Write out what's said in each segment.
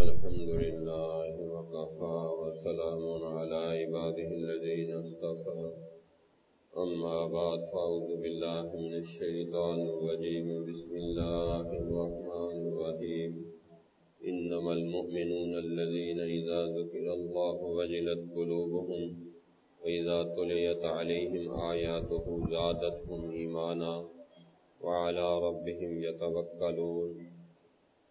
الحمد لله وكفى وسلام على عباده الذين اصطفى. أما بعد، فأعوذ بالله من الشيطان الرجيم. بسم الله الرحمن الرحيم. إنما المؤمنون الذين إذا ذكر الله وجلت قلوبهم وإذا تليت عليهم آياته زادتهم إيمانا وعلى ربهم يتوكلون.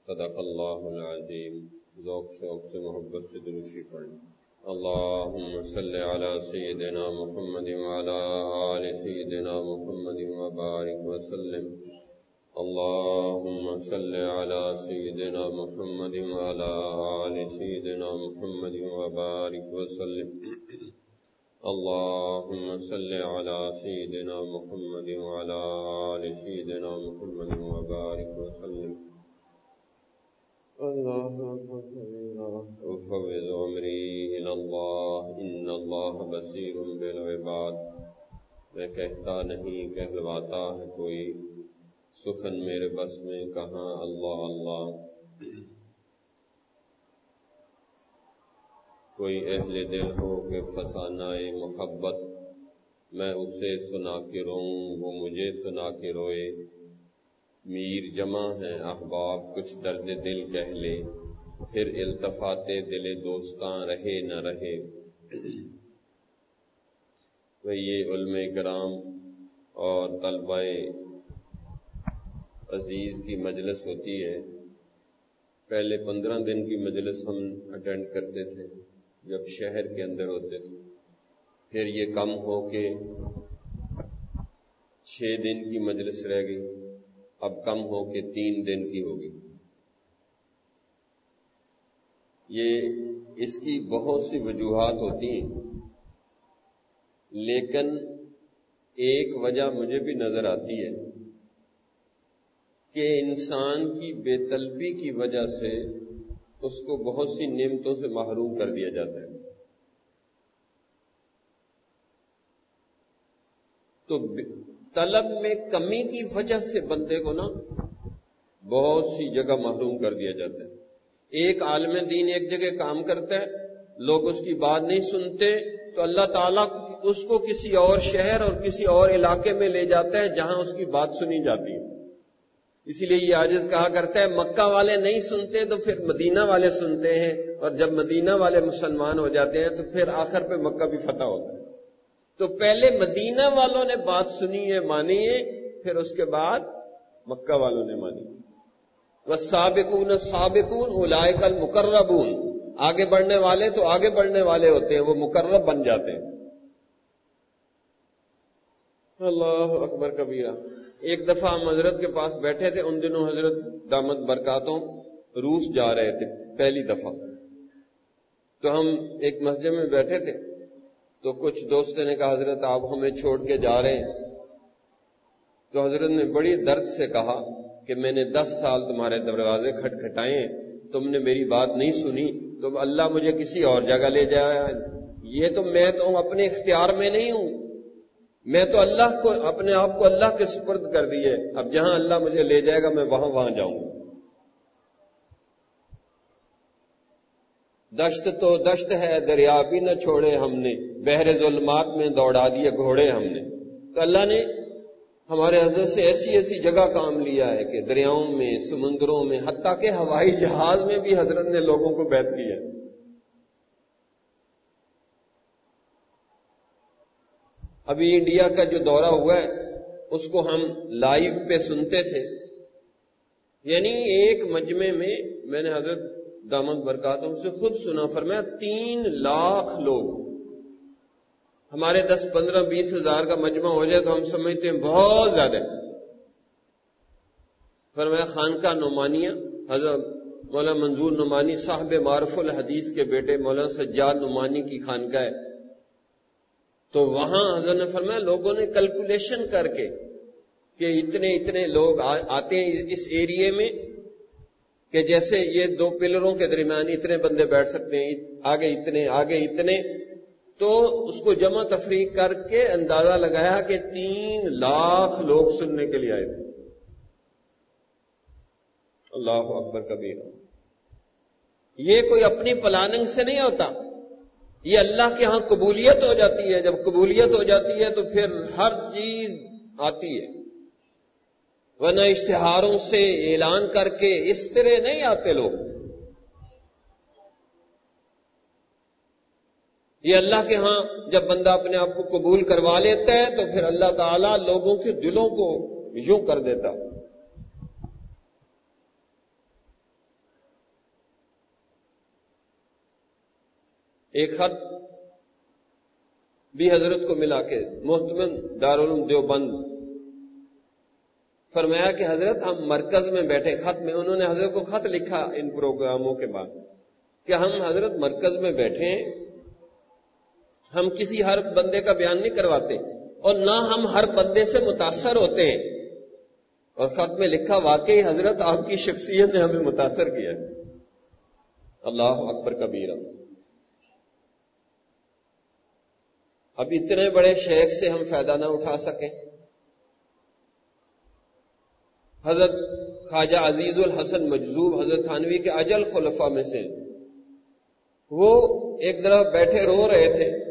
صدق اللہ العظیم ذوق شوق سے محبت سے دروشی پڑھیں۔ اللهم صل على سيدنا محمد وعلى آل سيدنا محمد وبارك وسلم۔ اللهم صل على سيدنا محمد وعلى آل سيدنا محمد وبارك وسلم۔ اللهم صل على سيدنا محمد وعلى آل سيدنا محمد وبارك وسلم۔ الله أكبر أفوض أمري إلى الله. إن الله بصير بالعباد. میں کہتا نہیں کہلواتا ہے کوئی. سخن میرے بس میں کہاں اللہ اللہ. کوئی اہل دل ہو کہ فسانہ محبت. میں اسے سنا کے روؤں، وہ مجھے سنا کے روئے. میر جمع ہے احباب، کچھ درد دل کہہ لے، پھر التفات دل دوستاں، رہے نہ رہے۔ یہ علم کرام اور طلبہ عزیز کی مجلس ہوتی ہے۔ پہلے پندرہ دن کی مجلس ہم اٹینڈ کرتے تھے، جب شہر کے اندر ہوتے تھے۔ پھر یہ کم ہو کے چھ دن کی مجلس رہ گئی۔ اب کم ہو کے تین دن کی ہوگی۔ یہ اس کی بہت سی وجوہات ہوتی ہیں۔ لیکن ایک وجہ مجھے بھی نظر آتی ہے کہ انسان کی بے طلبی کی وجہ سے اس کو بہت سی نعمتوں سے محروم کر دیا جاتا ہے۔ تو طلب میں کمی کی وجہ سے بندے کو نا بہت سی جگہ محروم کر دیا جاتا ہے۔ ایک عالم دین ایک جگہ کام کرتا ہے، لوگ اس کی بات نہیں سنتے، تو اللہ تعالیٰ اس کو کسی اور شہر اور کسی اور علاقے میں لے جاتا ہے جہاں اس کی بات سنی جاتی ہے۔ اسی لیے یہ آجز کہا کرتا ہے، مکہ والے نہیں سنتے تو پھر مدینہ والے سنتے ہیں، اور جب مدینہ والے مسلمان ہو جاتے ہیں تو پھر آخر پہ مکہ بھی فتح ہوتا ہے۔ تو پہلے مدینہ والوں نے بات سنی ہے، مانی ہے، پھر اس کے بعد مکہ والوں نے مانی۔ وہ سابقون سابقون الائے کل مقربون آگے بڑھنے والے تو آگے بڑھنے والے ہوتے ہیں، وہ مقرب بن جاتے ہیں۔ اللہ اکبر کبیرہ۔ ایک دفعہ ہم حضرت کے پاس بیٹھے تھے، ان دنوں حضرت دامت برکاتوں روس جا رہے تھے، پہلی دفعہ۔ تو ہم ایک مسجد میں بیٹھے تھے۔ تو کچھ دوستوں نے کہا، حضرت آپ ہمیں چھوڑ کے جا رہے ہیں۔ تو حضرت نے بڑی درد سے کہا کہ میں نے دس سال تمہارے دروازے کھٹ کھٹائے تم نے میری بات نہیں سنی، تو اللہ مجھے کسی اور جگہ لے جایا یہ تو میں تو اپنے اختیار میں نہیں ہوں۔ میں تو اللہ کو، اپنے آپ کو اللہ کے سپرد کر دیے۔ اب جہاں اللہ مجھے لے جائے گا، میں وہاں وہاں جاؤں۔ گا دشت تو دشت ہے، دریا بھی نہ چھوڑے ہم نے۔ بحر ظلمات میں دوڑا دیے گھوڑے ہم نے۔ تو اللہ نے ہمارے حضرت سے ایسی ایسی جگہ کام لیا ہے کہ دریاؤں میں، سمندروں میں، حتیٰ کہ ہوائی جہاز میں بھی حضرت نے لوگوں کو بیت کیا۔ ہے ابھی انڈیا کا جو دورہ ہوا ہے، اس کو ہم لائیو پہ سنتے تھے۔ یعنی ایک مجمع میں میں نے حضرت دامت برکاتوں سے خود سنا، فرمایا، تین لاکھ لوگ۔ ہمارے دس، پندرہ، بیس ہزار کا مجمع ہو جائے تو ہم سمجھتے ہیں بہت زیادہ۔ فرمایا خان کا نعمانیہ، حضرت مولانا منظور نعمانی صاحب معرف الحدیث کے بیٹے مولانا سجاد نعمانی کی خانقاہ ہے۔ تو وہاں حضرت نے فرمایا، لوگوں نے کیلکولیشن کر کے کہ اتنے اتنے لوگ آتے ہیں اس ایریے میں۔ کہ جیسے یہ دو پلروں کے درمیان اتنے بندے بیٹھ سکتے ہیں، آگے اتنے آگے اتنے، تو اس کو جمع تفریق کر کے اندازہ لگایا کہ تین لاکھ لوگ سننے کے لیے آئے تھے۔ اللہ اکبر کبیر۔ یہ کوئی اپنی پلاننگ سے نہیں ہوتا۔ یہ اللہ کے ہاں قبولیت ہو جاتی ہے۔ جب قبولیت ہو جاتی ہے تو پھر ہر چیز آتی ہے۔ ورنہ اشتہاروں سے اعلان کر کے اس طرح نہیں آتے لوگ۔ یہ اللہ کے ہاں جب بندہ اپنے آپ کو قبول کروا لیتا ہے تو پھر اللہ تعالی لوگوں کے دلوں کو یوں کر دیتا۔ ایک خط بھی حضرت کو ملا کے، محتمن دارالعلوم دیوبند۔ فرمایا کہ حضرت ہم مرکز میں بیٹھے خط میں، انہوں نے حضرت کو خط لکھا ان پروگراموں کے بعد کہ ہم حضرت مرکز میں بیٹھے ہیں ہم کسی ہر بندے کا بیان نہیں کرواتے اور نہ ہم ہر بندے سے متاثر ہوتے ہیں۔ اور خط میں لکھا واقعی حضرت آپ کی شخصیت نے ہمیں متاثر کیا اللہ اکبر کبیرہ۔ اب اتنے بڑے شیخ سے ہم فائدہ نہ اٹھا سکیں۔ حضرت خواجہ عزیز الحسن مجذوب، حضرت تھانوی کے اجل خلفہ میں سے۔ وہ ایک طرف بیٹھے رو رہے تھے۔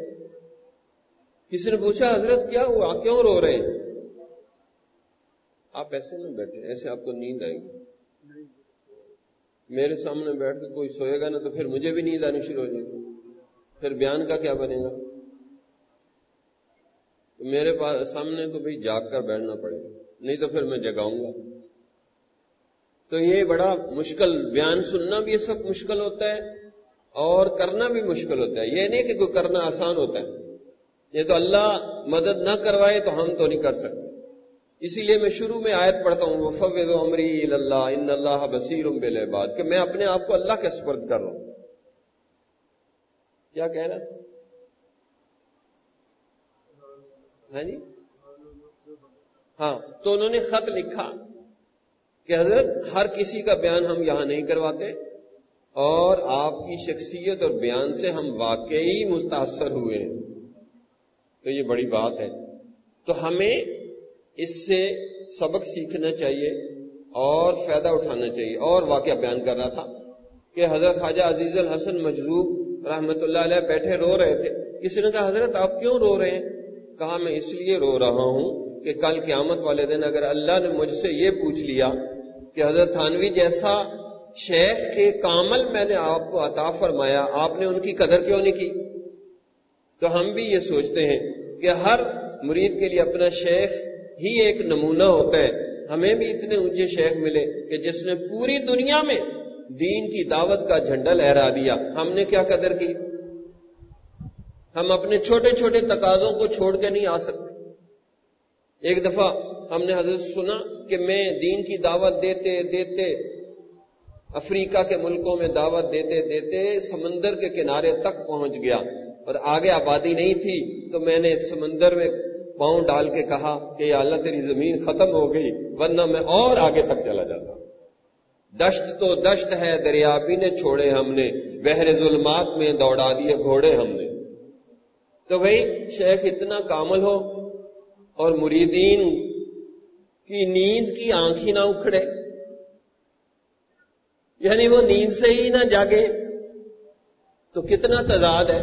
کسی نے پوچھا، حضرت کیا ہوا؟ کیوں رو رہے ہیں؟ آپ ایسے میں بیٹھے، ایسے آپ کو نیند آئے گی۔ میرے سامنے بیٹھ کے کوئی سوئے گا نا تو پھر مجھے بھی نیند آنی شروع ہو جائے گی۔ پھر بیان کا کیا بنے گا؟ تو میرے پاس سامنے تو بھائی جاگ کر بیٹھنا پڑے گا، نہیں تو پھر میں جگاؤں گا۔ تو یہ بڑا مشکل، بیان سننا بھی اس وقت مشکل ہوتا ہے اور کرنا بھی مشکل ہوتا ہے۔ یہ نہیں کہ کوئی کرنا آسان ہوتا ہے۔ یہ تو اللہ مدد نہ کروائے تو ہم تو نہیں کر سکتے۔ اسی لیے میں شروع میں آیت پڑھتا ہوں فوض عمری اللہ ان اللہ بصیر باد کہ میں اپنے آپ کو اللہ کے سپرد کر رہا ہوں۔ کیا کہہ رہا ہاں جی؟ ہاں تو انہوں نے خط لکھا۔ کہ حضرت ہر کسی کا بیان ہم یہاں نہیں کرواتے اور آپ کی شخصیت اور بیان سے ہم واقعی متاثر ہوئے ہیں۔ تو یہ بڑی بات ہے۔ تو ہمیں اس سے سبق سیکھنا چاہیے اور فائدہ اٹھانا چاہیے۔ اور واقعہ بیان کر رہا تھا کہ حضرت خواجہ عزیز الحسن مجلوب رحمت اللہ علیہ بیٹھے رو رہے تھے۔ کسی نے کہا، حضرت، آپ کیوں رو رہے ہیں؟ کہا، میں اس لیے رو رہا ہوں کہ کل قیامت والے دن اگر اللہ نے مجھ سے یہ پوچھ لیا کہ حضرت تھانوی جیسا شیخ کے کامل میں نے آپ کو عطا فرمایا، آپ نے ان کی قدر کیوں نہیں کی؟ تو ہم بھی یہ سوچتے ہیں کہ ہر مرید کے لیے اپنا شیخ ہی ایک نمونہ ہوتا ہے۔ ہمیں بھی اتنے اونچے شیخ ملے کہ جس نے پوری دنیا میں دین کی دعوت کا جھنڈا لہرا دیا۔ ہم نے کیا قدر کی؟ ہم اپنے چھوٹے چھوٹے تقاضوں کو چھوڑ کے نہیں آ سکتے۔ ایک دفعہ ہم نے حضرت سنا کہ میں دین کی دعوت دیتے دیتے افریقہ کے ملکوں میں دعوت دیتے دیتے سمندر کے کنارے تک پہنچ گیا اور آگے آبادی نہیں تھی تو میں نے سمندر میں پاؤں ڈال کے کہا کہ یا اللہ تیری زمین ختم ہو گئی ورنہ میں اور آگے تک چلا جاتا۔ دشت تو دشت ہے دریابی نے چھوڑے ہم نے، بحر ظلمات میں دوڑا دیے گھوڑے ہم نے۔ تو بھائی، شیخ اتنا کامل ہو اور مریدین کی نیند کی آنکھ ہی نہ اکھڑے۔ یعنی وہ نیند سے ہی نہ جاگے۔ تو کتنا تضاد ہے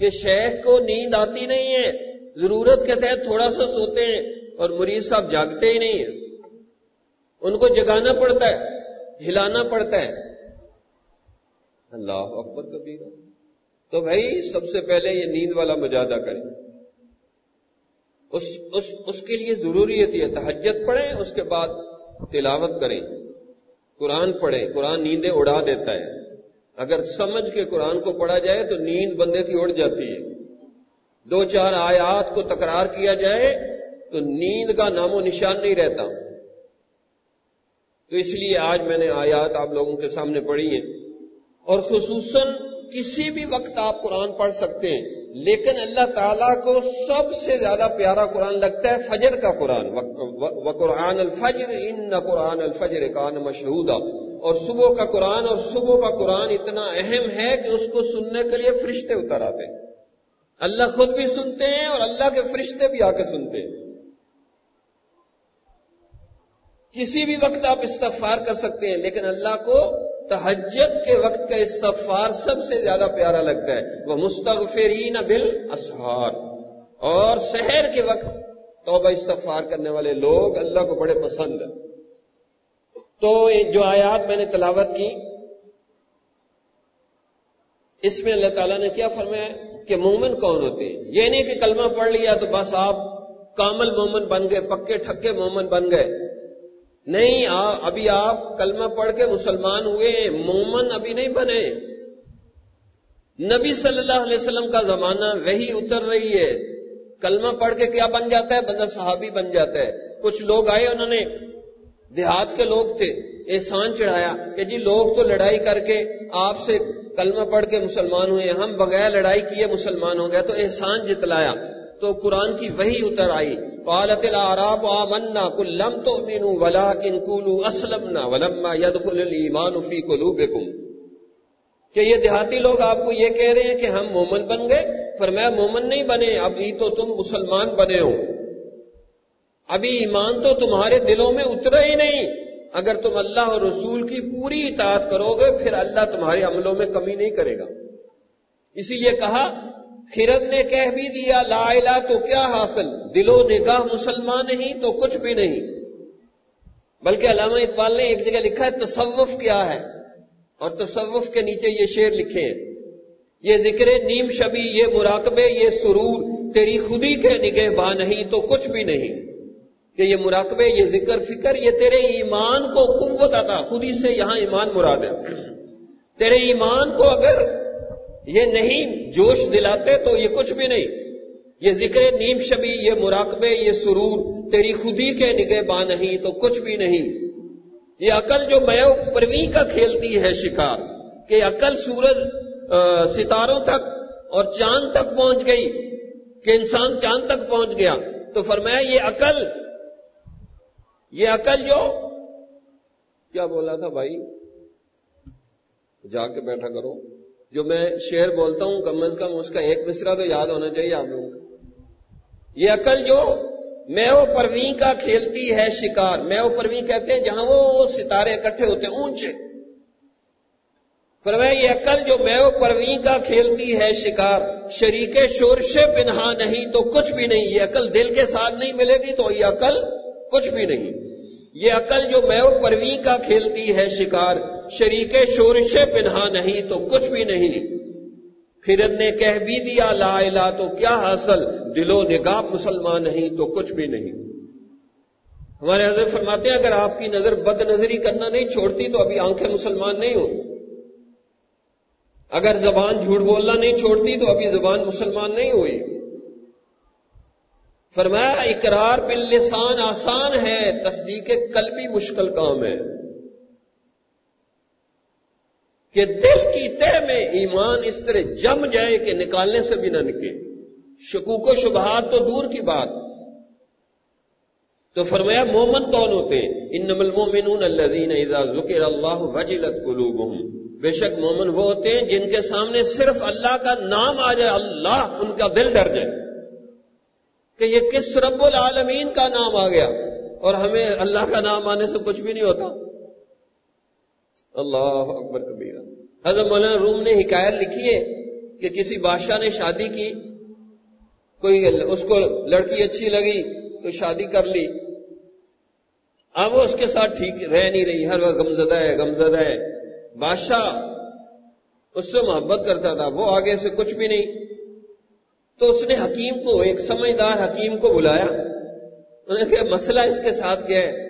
کہ شیخ کو نیند آتی نہیں ہے۔ ضرورت کے تحت تھوڑا سا سوتے ہیں اور مریض صاحب جاگتے ہی نہیں ہیں۔ ان کو جگانا پڑتا ہے، ہلانا پڑتا ہے۔ اللہ اکبر کبھی تو بھائی، سب سے پہلے یہ نیند والا مجادہ کریں۔ اس اس, اس کے لیے ضروری ہے تحجت پڑھیں اس کے بعد تلاوت کریں۔ قرآن پڑھیں قرآن نیندیں اڑا دیتا ہے۔ اگر سمجھ کے قرآن کو پڑھا جائے تو نیند بندے کی اڑ جاتی ہے۔ دو چار آیات کو تکرار کیا جائے تو نیند کا نام و نشان نہیں رہتا۔ تو اس لیے آج میں نے آیات آپ لوگوں کے سامنے پڑھی ہیں۔ اور خصوصاً کسی بھی وقت آپ قرآن پڑھ سکتے ہیں۔ لیکن اللہ تعالیٰ کو سب سے زیادہ پیارا قرآن لگتا ہے فجر کا قرآن. و قرآن الفجر، ان قرآن الفجر کان مشہور اور صبح کا قرآن، اور صبح کا قرآن اتنا اہم ہے کہ اس کو سننے کے لیے فرشتے اتر آتے ہیں. اللہ خود بھی سنتے ہیں اور اللہ کے فرشتے بھی آ کے سنتے ہیں. کسی بھی وقت آپ استغفار کر سکتے ہیں، لیکن اللہ کو تحجد کے وقت کا استغفار سب سے زیادہ پیارا لگتا ہے۔ وہ مستغفرین بال اور شہر کے وقت توبہ استغفار کرنے والے لوگ اللہ کو بڑے پسند ہیں۔ تو جو آیات میں نے تلاوت کی، اس میں اللہ تعالیٰ نے کیا فرمایا کہ مومن کون ہوتے ہیں؟ یہ نہیں کہ کلمہ پڑھ لیا تو بس آپ کامل مومن بن گئے، پکے، ٹھکے مومن بن گئے۔ نہیں ابھی آپ کلمہ پڑھ کے مسلمان ہوئے مومن ابھی نہیں بنے۔ نبی صلی اللہ علیہ وسلم کا زمانہ وہی اتر رہی ہے۔ کلمہ پڑھ کے کیا بن جاتا ہے؟ بندہ صحابی بن جاتا ہے۔ کچھ لوگ آئے انہوں نے، دیہات کے لوگ تھے، احسان چڑھایا کہ جی لوگ تو لڑائی کر کے آپ سے کلمہ پڑھ کے مسلمان ہوئے ہم بغیر لڑائی کیے مسلمان ہو گئے، تو احسان جتلایا۔ تو قرآن کی وہی اتر آئی۔ قالت العراب آمنا کل لم تؤمنوا ولكن قولوا اسلمنا ولما يدخل الايمان في قلوبكم۔ کہ یہ دیہاتی لوگ آپ کو یہ کہہ رہے ہیں کہ ہم مومن بن گئے۔ فرمایا مومن نہیں بنے، ابھی تو تم مسلمان بنے ہو۔ ابھی ایمان تو تمہارے دلوں میں اترا ہی نہیں۔ اگر تم اللہ اور رسول کی پوری اطاعت کرو گے، پھر اللہ تمہارے عملوں میں کمی نہیں کرے گا۔ اسی لیے کہا خرد نے کہہ بھی دیا، لا الہ تو کیا حاصل؟ دل و نگاہ مسلمان نہیں تو کچھ بھی نہیں۔ بلکہ علامہ اقبال نے ایک جگہ لکھا ہے، تصوف کیا ہے؟ اور تصوف کے نیچے یہ شعر لکھے ہیں۔ یہ ذکر نیم شبی، یہ مراقبے، یہ سرور، تیری خودی کے نگہ با نہیں تو کچھ بھی نہیں۔ کہ یہ مراقبے، یہ ذکر فکر، یہ تیرے ایمان کو قوت آتا خودی سے یہاں ایمان مراد ہے۔ تیرے ایمان کو اگر یہ نہیں جوش دلاتے تو یہ کچھ بھی نہیں۔ یہ ذکر نیم شبی، یہ مراقبے، یہ سرور، تیری خودی کے نگہ با نہیں تو کچھ بھی نہیں۔ یہ عقل جو میو پروی کا کھیلتی ہے شکار، کہ عقل سورج ستاروں تک اور چاند تک پہنچ گئی، کہ انسان چاند تک پہنچ گیا۔ تو فرمایا یہ عقل یہ عقل جو، کیا بولا تھا بھائی؟ جا کے بیٹھا کرو۔ جو میں شعر بولتا ہوں، کم از کم اس کا ایک مصرا تو یاد ہونا چاہیے آپ لوگوں کو۔ یہ عقل جو میو پرویں کا کھیلتی ہے شکار میو پرویں کہتے ہیں جہاں وہ ستارے اکٹھے ہوتے ہیں، اونچے۔ فرمایا، یہ عقل جو میو پرویں کا کھیلتی ہے شکار، شریک شورش پنہا نہیں تو کچھ بھی نہیں۔ یہ عقل دل کے ساتھ نہیں ملے گی تو یہ عقل کچھ بھی نہیں۔ یہ عقل جو میو پروی کا کھیلتی ہے شکار شریک شورش پنہا نہیں تو کچھ بھی نہیں۔ پھر نے کہہ بھی دیا لا الہ، تو کیا حاصل؟ دل و نگاہ مسلمان نہیں تو کچھ بھی نہیں۔ ہمارے حضرت فرماتے ہیں، اگر آپ کی نظر بد نظری کرنا نہیں چھوڑتی تو ابھی آنکھیں مسلمان نہیں ہو اگر زبان جھوٹ بولنا نہیں چھوڑتی تو ابھی زبان مسلمان نہیں ہوئی۔ فرمایا، اقرار باللسان آسان ہے، تصدیق قلبی مشکل کام ہے۔ کہ دل کی تہ میں ایمان اس طرح جم جائے کہ نکالنے سے بھی نہ نکلے۔ شکوک و شبہات تو دور کی بات۔ تو فرمایا، مومن کون ہوتے ہیں؟ ان المومنون الذين اذا ذکر اللہ وجلت قلوبهم بے شک مومن وہ ہوتے ہیں جن کے سامنے صرف اللہ کا نام آ جائے، اللہ ان کا دل ڈر جائے۔ کہ یہ کس رب العالمین کا نام آ گیا؟ اور ہمیں اللہ کا نام آنے سے کچھ بھی نہیں ہوتا۔ اللہ اکبر کبیر۔ حضرت مولانا روم نے حکایت لکھی ہے کہ کسی بادشاہ نے شادی کی، کوئی اس کو لڑکی اچھی لگی تو شادی کر لی۔ اب وہ اس کے ساتھ ٹھیک رہ نہیں رہی، ہر وقت غمزدہ ہے غمزدہ ہے۔ بادشاہ اس سے محبت کرتا تھا، وہ آگے سے کچھ بھی نہیں۔ تو اس نے حکیم کو، ایک سمجھدار حکیم کو بلایا۔ انہوں نے کہا، مسئلہ اس کے ساتھ کیا ہے؟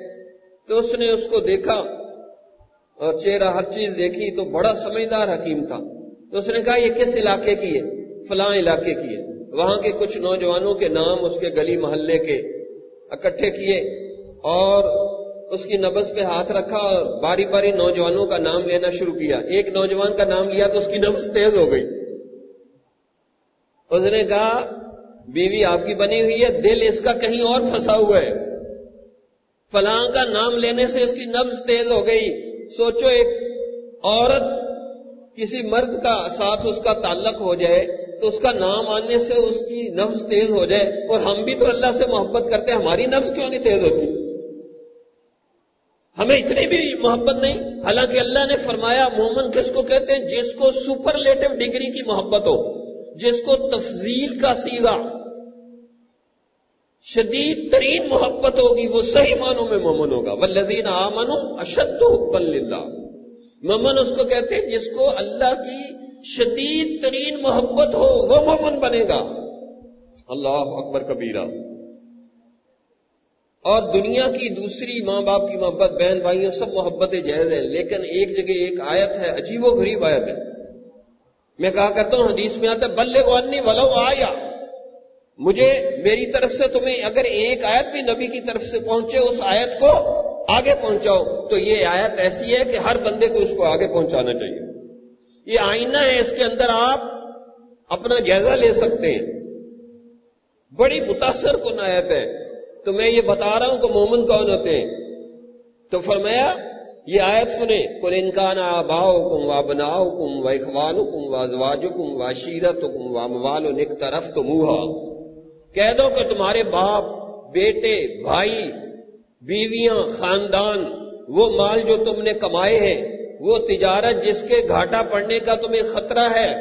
تو اس نے اس کو دیکھا۔ اور چہرہ ہر چیز دیکھی تو بڑا سمجھدار حکیم تھا۔ تو اس نے کہا، یہ کس علاقے کی ہے؟ فلاں علاقے کی ہے۔ وہاں کے کچھ نوجوانوں کے نام اس کے گلی محلے کے اکٹھے کیے اور اس کی نبز پہ ہاتھ رکھا اور باری باری نوجوانوں کا نام لینا شروع کیا۔ ایک نوجوان کا نام لیا تو اس کی نبز تیز ہو گئی۔ اس نے کہا، بیوی آپ کی بنی ہوئی ہے، دل اس کا کہیں اور پھنسا ہوا ہے۔ فلاں کا نام لینے سے اس کی نبز تیز ہو گئی۔ سوچو ایک عورت کسی مرد کا ساتھ اس کا تعلق ہو جائے تو اس کا نام آنے سے اس کی نبز تیز ہو جائے اور ہم بھی تو اللہ سے محبت کرتے ہیں، ہماری نبز کیوں نہیں تیز ہوتی؟ ہمیں اتنی بھی محبت نہیں، حالانکہ اللہ نے فرمایا، مومن کس کو کہتے ہیں؟ جس کو سپرلیٹو ڈگری کی محبت ہو، جس کو تفضیل کا سیگا شدید ترین محبت ہوگی، وہ صحیح معنوں میں مومن ہوگا۔ وہ آمن اشد اللہ مومن اس کو کہتے ہیں جس کو اللہ کی شدید ترین محبت ہو، وہ مومن بنے گا۔ اللہ اکبر کبیرہ۔ اور دنیا کی دوسری ماں باپ کی محبت، بہن بھائیوں، سب محبتیں جائز ہیں، لیکن ایک جگہ ایک آیت ہے، عجیب و غریب آیت ہے۔ میں کہا کرتا ہوں، حدیث میں آتا ہے بلے کو انی ولو آیا۔ مجھے میری طرف سے تمہیں اگر ایک آیت بھی نبی کی طرف سے پہنچے اس آیت کو آگے پہنچاؤ، تو یہ آیت ایسی ہے کہ ہر بندے کو اس کو آگے پہنچانا چاہیے۔ یہ آئینہ ہے، اس کے اندر آپ اپنا جائزہ لے سکتے ہیں۔ بڑی متاثر کن آیت ہے۔ تو میں یہ بتا رہا ہوں کہ مومن کون ہوتے ہیں۔ تو فرمایا، یہ آیت سنیں۔ کل انکان آباؤ کم و بناؤ کم و اخوان کم و ازواج کم و شیرت کم و موال و نک طرف تو منہ کہہ دو کہ تمہارے باپ، بیٹے، بھائی، بیویاں، خاندان، وہ مال جو تم نے کمائے ہیں، وہ تجارت جس کے گھاٹا پڑنے کا تمہیں خطرہ ہے،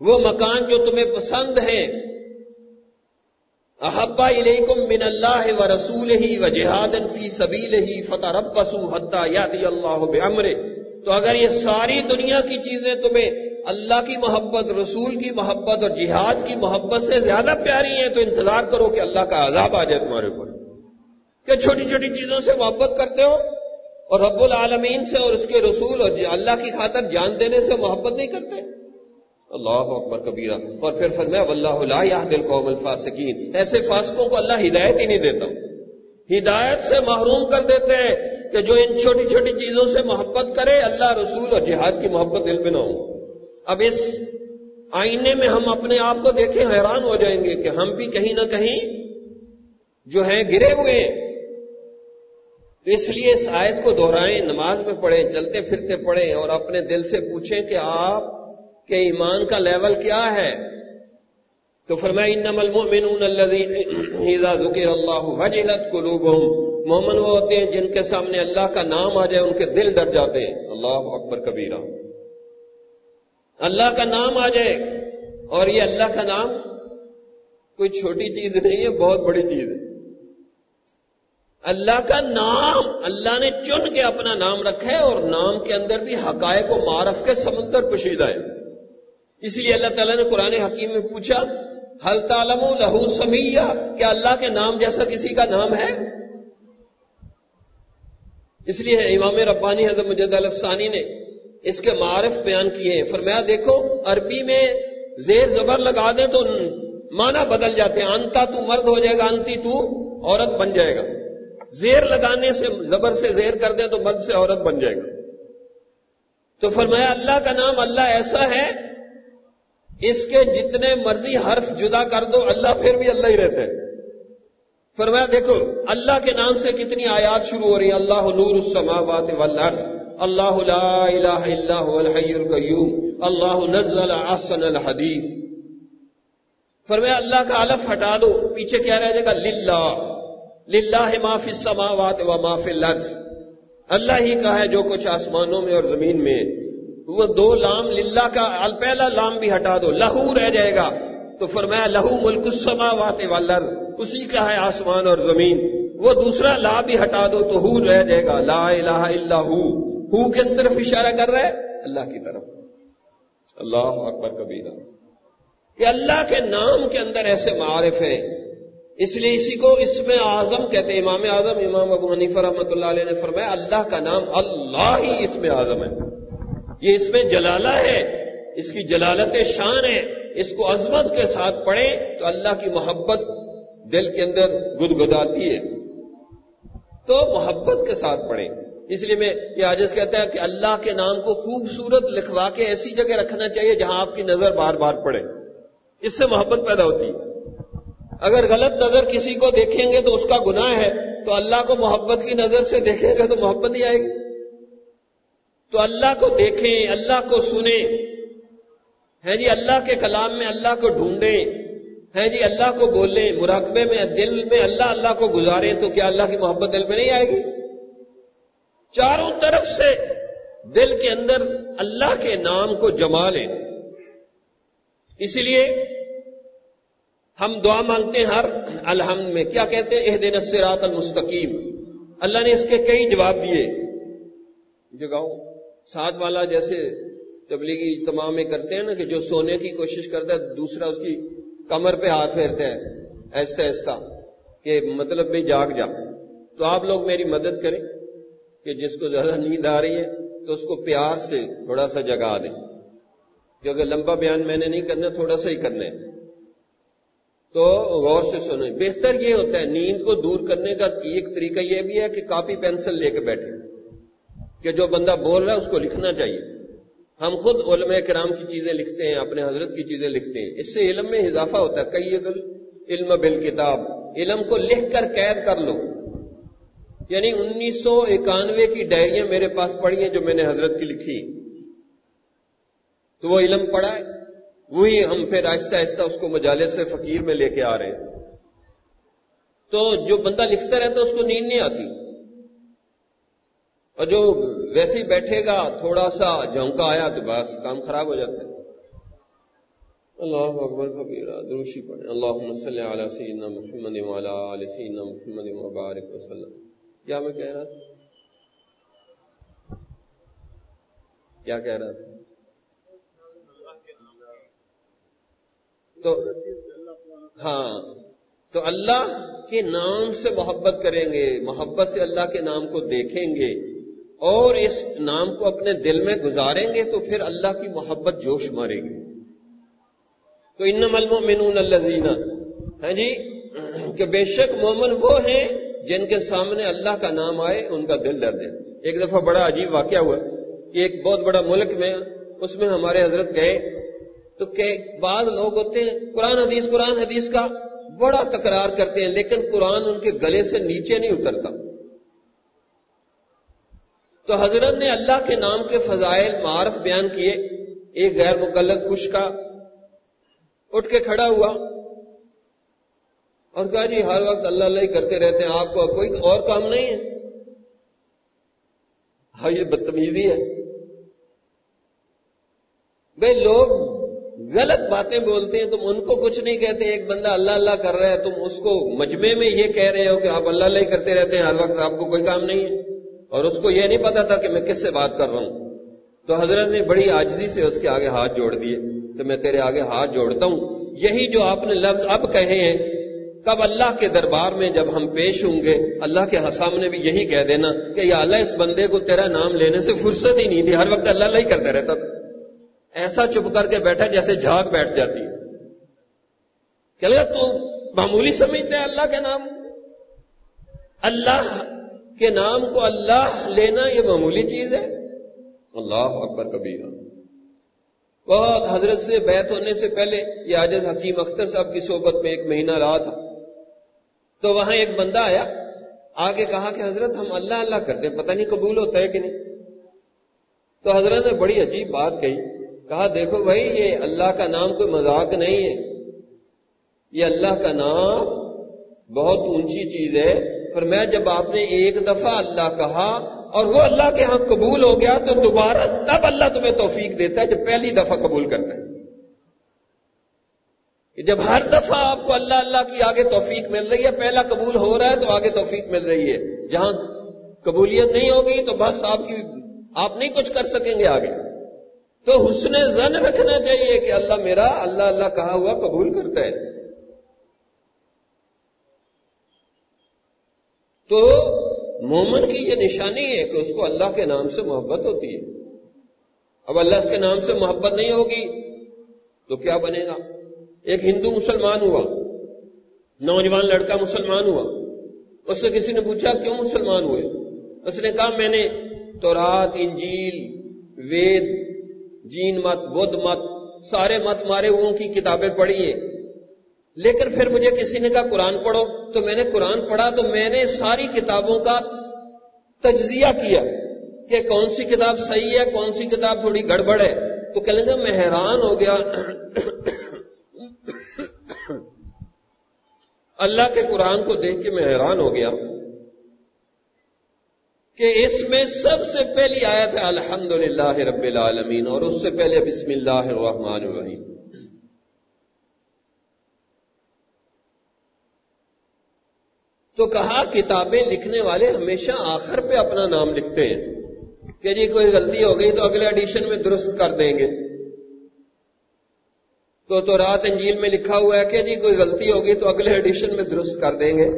وہ مکان جو تمہیں پسند ہیں۔ احبا الیکم من اللہ و رسول ہی و جہاد فی سبیل ہی فتح ربسو حتہ یادی اللہ بمرے تو اگر یہ ساری دنیا کی چیزیں تمہیں اللہ کی محبت، رسول کی محبت اور جہاد کی محبت سے زیادہ پیاری ہیں، تو انتظار کرو کہ اللہ کا عذاب آ جائے تمہارے اوپر۔ کہ چھوٹی چھوٹی چیزوں سے محبت کرتے ہو اور رب العالمین سے اور اس کے رسول اور جی- اللہ کی خاطر جان دینے سے محبت نہیں کرتے۔ اللہ اکبر کبیرہ۔ اور پھر فرمایا، واللہ لا يهدي القوم الفاسقین۔ ایسے فاسقوں کو اللہ ہدایت ہی نہیں دیتا۔ ہدایت سے محروم کر دیتے ہیں۔ کہ جو ان چھوٹی چھوٹی چیزوں سے محبت کرے، اللہ رسول اور جہاد کی محبت دل میں نہ ہو۔ اب اس آئینے میں ہم اپنے آپ کو دیکھیں، حیران ہو جائیں گے کہ ہم بھی کہیں نہ کہیں جو ہیں گرے ہوئے ہیں۔ اس لیے اس آیت کو دہرائیں، نماز میں پڑھیں، چلتے پھرتے پڑھیں اور اپنے دل سے پوچھیں کہ آپ کہ ایمان کا لیول کیا ہے۔ تو فرمایا انما المؤمنون الذين اذا ذکر اللہ وجلت قلوبهم مومن وہ ہوتے ہیں جن کے سامنے اللہ کا نام آ جائے، ان کے دل ڈر جاتے ہیں۔ اللہ اکبر کبیرہ۔ اللہ کا نام آ جائے اور یہ اللہ کا نام کوئی چھوٹی چیز نہیں ہے، بہت بڑی چیز ہے۔ اللہ کا نام، اللہ نے چن کے اپنا نام رکھا ہے اور نام کے اندر بھی حقائق و معرف کے سمندر پوشیدہ ہے اس لیے اللہ تعالیٰ نے قرآن حکیم میں پوچھا حل تعلم لہو سمیہ کیا اللہ کے نام جیسا کسی کا نام ہے؟ اس لیے امام ربانی حضرت مجد الفسانی نے اس کے معارف بیان کیے ہیں۔ فرمایا، دیکھو، عربی میں زیر زبر لگا دیں تو مانا بدل جاتے ہیں۔ انتا تو مرد ہو جائے گا، انتی تو عورت بن جائے گا۔ زیر لگانے سے زبر سے زیر کر دیں تو مرد سے عورت بن جائے گا۔ تو فرمایا، اللہ کا نام اللہ ایسا ہے، اس کے جتنے مرضی حرف جدا کر دو، اللہ پھر بھی اللہ ہی رہتے ہیں۔ فرمایا دیکھو، اللہ کے نام سے کتنی آیات شروع ہو رہی ہیں، اللہ نور السماوات والارض، اللہ لا الہ الا هو الحی القیوم، اللہ نزل احسن الحدیث۔ فرمایا اللہ کا علف ہٹا دو، پیچھے کیا رہ جائے گا؟ للہ۔ للہ ما فی السماوات و ما فی الارض۔ اللہ ہی کا ہے جو کچھ آسمانوں میں اور زمین میں۔ وہ دو لام، للہ کا پہلا لام بھی ہٹا دو، لہو رہ جائے گا۔ تو فرمایا لہو ملک السماوات والارض۔ اسی کا ہے آسمان اور زمین۔ وہ دوسرا لا بھی ہٹا دو تو ہو رہ جائے گا۔ لا الہ الا ہو۔ ہو کس طرف اشارہ کر رہا ہے؟ اللہ کی طرف۔ اللہ اکبر کبیرہ۔ کہ اللہ کے نام کے اندر ایسے معارف ہیں۔ اس لیے اسی کو اس میں اعظم کہتے ہیں۔ امام اعظم، امام ابو حنیفہ رحمۃ اللہ علیہ نے فرمایا، اللہ کا نام اللہ ہی اس میں اعظم ہے۔ یہ اس میں جلالہ ہے۔ اس کی جلالت شان ہے۔ اس کو عظمت کے ساتھ پڑھیں تو اللہ کی محبت دل کے اندر گدگداتی ہے۔ تو محبت کے ساتھ پڑھیں۔ اس لیے میں یہ آجز کہتا ہے کہ اللہ کے نام کو خوبصورت لکھوا کے ایسی جگہ رکھنا چاہیے جہاں آپ کی نظر بار بار پڑے۔ اس سے محبت پیدا ہوتی۔ ہے اگر غلط نظر کسی کو دیکھیں گے تو اس کا گناہ ہے۔ تو اللہ کو محبت کی نظر سے دیکھیں گے تو محبت نہیں آئے گی۔ تو اللہ کو دیکھیں، اللہ کو سنیں۔ ہے جی اللہ کے کلام میں اللہ کو ڈھونڈیں۔ ہے جی اللہ کو بولیں، مراقبے میں، دل میں اللہ اللہ کو گزاریں تو کیا اللہ کی محبت دل میں نہیں آئے گی؟ چاروں طرف سے دل کے اندر اللہ کے نام کو جما لیں۔ اس لیے ہم دعا مانگتے ہیں ہر الحمد میں۔ کیا کہتے ہیں؟ دن سرات المستقیم۔ اللہ نے اس کے کئی جواب دیے۔ جگاؤ ساتھ والا جیسے تبلیغی اجتماع میں کرتے ہیں نا کہ جو سونے کی کوشش کرتا ہے، دوسرا اس کی کمر پہ ہاتھ پھیرتا ہے ایستا ایستا، کہ مطلب بھی جاگ جا تو آپ لوگ میری مدد کریں کہ جس کو زیادہ نیند آ رہی ہے تو اس کو پیار سے تھوڑا سا جگا دیں۔ کیونکہ لمبا بیان میں نے نہیں کرنا، تھوڑا سا ہی کرنا ہے۔ تو غور سے سنیں۔ بہتر یہ ہوتا ہے، نیند کو دور کرنے کا ایک طریقہ یہ بھی ہے کہ کاپی پینسل لے کے بیٹھے۔ کہ جو بندہ بول رہا ہے، اس کو لکھنا چاہیے۔ ہم خود علماء کرام کی چیزیں لکھتے ہیں، اپنے حضرت کی چیزیں لکھتے ہیں۔ اس سے علم میں اضافہ ہوتا ہے۔ کئی دل علم بال کتاب علم کو لکھ کر قید کر لو۔ یعنی انیس سو اکانوے کی ڈائریاں میرے پاس پڑھی ہیں جو میں نے حضرت کی لکھی۔ تو وہ علم پڑھا ہے۔ وہی ہم پھر آہستہ آہستہ اس کو مجالے سے فقیر میں لے کے آ رہے ہیں۔ تو جو بندہ لکھتا رہتا اس کو نیند نہیں آتی۔ اور جو ویسے ہی بیٹھے گا، تھوڑا سا جھونکا آیا تو بس کام خراب ہو جاتا ہے۔ اللہ اکبر کبیرہ، دروشی پڑھے اللہ صلی علی سیدنا محمد وعلا علی سیدنا محمد مبارک وسلم۔ کیا میں کہہ رہا تھا؟ کیا کہہ رہا تھا؟ تو ہاں تو اللہ کے نام سے محبت کریں گے، محبت سے اللہ کے نام کو دیکھیں گے۔ اور اس نام کو اپنے دل میں گزاریں گے تو پھر اللہ کی محبت جوش مارے گی۔ تو ان المؤمنون الذین ہاں جی کہ بے شک مومن وہ ہیں جن کے سامنے اللہ کا نام آئے، ان کا دل درد ہے۔ ایک دفعہ بڑا عجیب واقعہ ہوا کہ ایک بہت بڑا ملک میں، اس میں ہمارے حضرت گئے۔ تو کہ بعض لوگ ہوتے ہیں، قرآن حدیث قرآن حدیث کا بڑا تکرار کرتے ہیں، لیکن قرآن ان کے گلے سے نیچے نہیں اترتا۔ تو حضرت نے اللہ کے نام کے فضائل معرف بیان کیے، ایک غیر مقلد خوش کا اٹھ کے کھڑا ہوا۔ اور کہا جی ہر وقت اللہ اللہ ہی کرتے رہتے ہیں، آپ کو کوئی اور کام نہیں ہے۔ ہاں یہ بدتمیزی ہے۔ بھائی، لوگ غلط باتیں بولتے ہیں، تم ان کو کچھ نہیں کہتے، ایک بندہ اللہ اللہ کر رہا ہے، تم اس کو مجمے میں یہ کہہ رہے ہو کہ آپ اللہ اللہ ہی کرتے رہتے ہیں، ہر وقت آپ کو کوئی کام نہیں ہے۔ اور اس کو یہ نہیں پتا تھا کہ میں کس سے بات کر رہا ہوں۔ تو حضرت نے بڑی آجزی سے اس کے آگے ہاتھ جوڑ دیے۔ کہ میں تیرے آگے ہاتھ جوڑتا ہوں۔ یہی جو آپ نے لفظ اب کہے ہیں، کب اللہ کے دربار میں جب ہم پیش ہوں گے، اللہ کے سامنے بھی یہی کہہ دینا کہ یا اللہ اس بندے کو تیرا نام لینے سے فرصت ہی نہیں تھی، ہر وقت اللہ اللہ ہی کرتا رہتا تھا۔ ایسا چپ کر کے بیٹھا جیسے جھاگ بیٹھ جاتی۔ کہ تو معمولی سمجھتے ہیں اللہ کے نام۔ اللہ کے نام کو اللہ لینا یہ معمولی چیز ہے؟ اللہ اکبر کبیر بہت حضرت سے بیت ہونے سے پہلے یہ آج حکیم اختر صاحب کی صحبت میں ایک مہینہ رہا تھا۔ تو وہاں ایک بندہ آیا، آگے کہا کہ حضرت ہم اللہ اللہ کرتے ہیں پتہ نہیں قبول ہوتا ہے کہ نہیں۔ تو حضرت نے بڑی عجیب بات کہی، کہا دیکھو بھائی، یہ اللہ کا نام کوئی مذاق نہیں ہے۔ یہ اللہ کا نام بہت اونچی چیز ہے۔ میں جب آپ نے ایک دفعہ اللہ کہا اور وہ اللہ کے ہاں قبول ہو گیا تو دوبارہ تب اللہ تمہیں توفیق دیتا ہے جب پہلی دفعہ قبول کرتا ہے۔ جب ہر دفعہ آپ کو اللہ اللہ کی آگے توفیق مل رہی ہے، پہلا قبول ہو رہا ہے تو آگے توفیق مل رہی ہے۔ جہاں قبولیت نہیں ہوگی تو بس آپ کی آپ نہیں کچھ کر سکیں گے آگے۔ تو حسن زن رکھنا چاہیے کہ اللہ میرا اللہ اللہ کہا ہوا قبول کرتا ہے۔ تو مومن کی یہ نشانی ہے کہ اس کو اللہ کے نام سے محبت ہوتی ہے۔ اب اللہ کے نام سے محبت نہیں ہوگی تو کیا بنے گا؟ ایک ہندو مسلمان ہوا، نوجوان لڑکا مسلمان ہوا۔ اس سے کسی نے پوچھا، کیوں مسلمان ہوئے؟ اس نے کہا، میں نے تورات، انجیل، وید، جین مت، بدھ مت، سارے مت مارے ان کی کتابیں پڑھی ہیں۔ لیکن پھر مجھے کسی نے کہا، قرآن پڑھو۔ تو میں نے قرآن پڑھا تو میں نے ساری کتابوں کا تجزیہ کیا کہ کون سی کتاب صحیح ہے، کون سی کتاب تھوڑی گڑبڑ ہے۔ تو کہنے گا میں حیران ہو گیا۔ اللہ کے قرآن کو دیکھ کے میں حیران ہو گیا کہ اس میں سب سے پہلی آیت ہے الحمد رب العالمین، اور اس سے پہلے بسم اللہ الرحمن الرحیم۔ تو کہا کتابیں لکھنے والے ہمیشہ آخر پہ اپنا نام لکھتے ہیں۔ کہ جی کوئی غلطی ہو گئی تو اگلے ایڈیشن میں درست کر دیں گے۔ تو تو رات انجیل میں لکھا ہوا ہے کہ جی کوئی غلطی ہوگی تو اگلے ایڈیشن میں درست کر دیں گے۔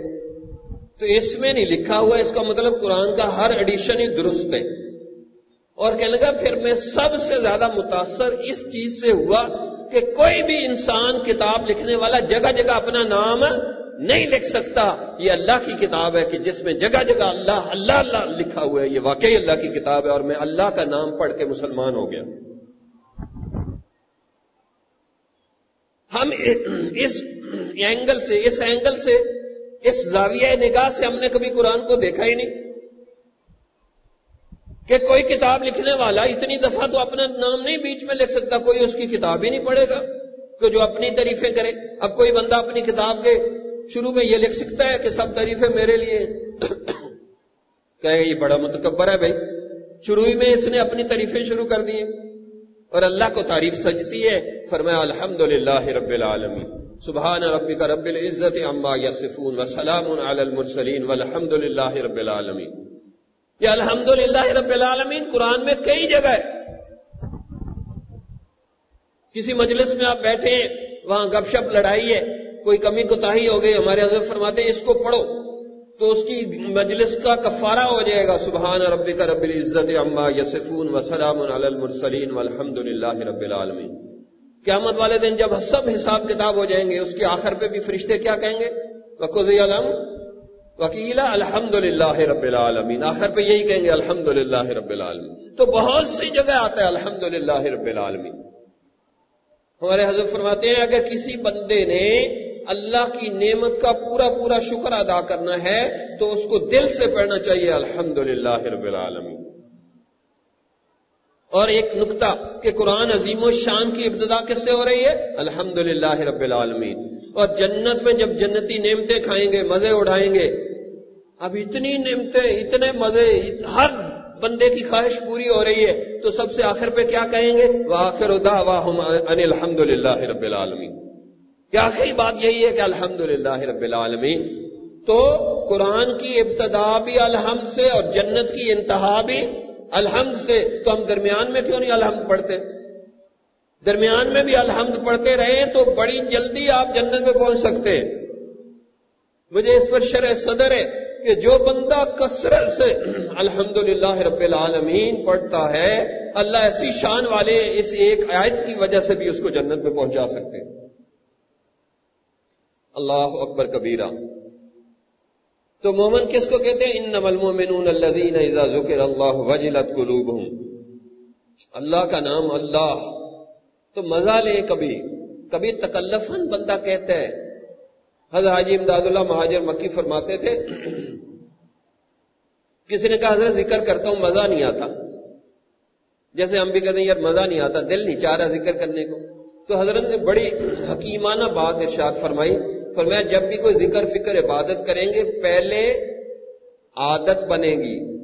تو اس میں نہیں لکھا ہوا، اس کا مطلب قرآن کا ہر ایڈیشن ہی درست ہے۔ اور کہنے لگا، پھر میں سب سے زیادہ متاثر اس چیز سے ہوا کہ کوئی بھی انسان کتاب لکھنے والا جگہ جگہ اپنا نام نہیں لکھ سکتا، یہ اللہ کی کتاب ہے کہ جس میں جگہ جگہ اللہ اللہ اللہ لکھا ہوا ہے، یہ واقعی اللہ کی کتاب ہے اور میں اللہ کا نام پڑھ کے مسلمان ہو گیا۔ ہم اس اینگل سے، اس اینگل سے، اس زاویہ نگاہ سے ہم نے کبھی قرآن کو دیکھا ہی نہیں۔ کہ کوئی کتاب لکھنے والا اتنی دفعہ تو اپنا نام نہیں بیچ میں لکھ سکتا، کوئی اس کی کتاب ہی نہیں پڑھے گا، کہ جو اپنی تعریفیں کرے۔ اب کوئی بندہ اپنی کتاب کے شروع میں یہ لکھ سکتا ہے کہ سب تعریفیں میرے لیے کہے یہ بڑا متکبر ہے بھائی۔ شروع میں اس نے اپنی تعریفیں شروع کر دی اور اللہ کو تعریف سجتی ہے۔ فرمایا الحمد للہ رب العالمین۔ سبحان ربک رب العزت عما یصفون وسلام علی المرسلین والحمد للہ رب العالمین۔ یہ الحمد للہ رب العالمین قرآن میں کئی جگہ ہے۔ کسی مجلس میں آپ بیٹھے ہیں، وہاں گپ شپ لڑائی ہے۔ کوئی کمی کوتا ہو گئی، ہمارے حضرت فرماتے ہیں، اس کو پڑھو، تو اس کی مجلس کا کفارہ ہو جائے گا۔ سبحان ربک رب العزت عما یصفون وسلام علی المرسلین والحمد للہ رب العالمین۔ قیامت والے دن جب سب حساب کتاب ہو جائیں گے، اس کے آخر پہ بھی فرشتے کیا کہیں گے؟ علم وکیلا الحمد للہ رب العالمین۔ آخر پہ یہی کہیں گے الحمد للہ رب العالمین۔ تو بہت سی جگہ آتا ہے الحمد للہ رب العالمین۔ ہمارے حضرت فرماتے ہیں، اگر کسی بندے نے اللہ کی نعمت کا پورا پورا شکر ادا کرنا ہے تو اس کو دل سے پڑھنا چاہیے الحمد للہ رب العالمین۔ اور ایک نقطہ کہ قرآن عظیم و شان کی ابتدا کس سے ہو رہی ہے؟ الحمد رب العالمین۔ اور جنت میں جب جنتی نعمتیں کھائیں گے، مزے اڑائیں گے، اب اتنی نعمتیں، اتنے مزے، ہر بندے کی خواہش پوری ہو رہی ہے، تو سب سے آخر پہ کیا کہیں گے؟ وہ آخر ادا ان الحمد للہ رب العالمین۔ کیا آخری بات یہی ہے کہ الحمد للہ رب العالمین تو قرآن کی ابتدا بھی الحمد سے اور جنت کی انتہا بھی الحمد سے، تو ہم درمیان میں کیوں نہیں الحمد پڑھتے؟ درمیان میں بھی الحمد پڑھتے رہے تو بڑی جلدی آپ جنت میں پہنچ سکتے۔ ہیں مجھے اس پر شرح صدر ہے کہ جو بندہ کثرت سے الحمد رب العالمین پڑھتا ہے، اللہ ایسی شان والے اس ایک آیت کی وجہ سے بھی اس کو جنت میں پہنچا سکتے۔ اللہ اکبر کبیرہ۔ تو مومن کس کو کہتے ہیں؟ ان المومنون الذین اذا ذکر اللہ وجلت قلوبهم اللہ کا نام اللہ۔ تو مزہ لیں کبھی۔ کبھی تکلفن بندہ کہتا ہے۔ حضرت حاجی امداد اللہ مہاجر مکی فرماتے تھے۔ کسی نے کہا، حضرت ذکر کرتا ہوں، مزہ نہیں آتا۔ جیسے ہم بھی کہتے ہیں، یار، مزہ نہیں آتا، دل نہیں چاہ رہا ذکر کرنے کو۔ تو حضرت نے بڑی حکیمانہ بات ارشاد فرمائی۔ فرمایا، جب بھی کوئی ذکر، فکر، عبادت کریں گے، پہلے عادت بنے گی۔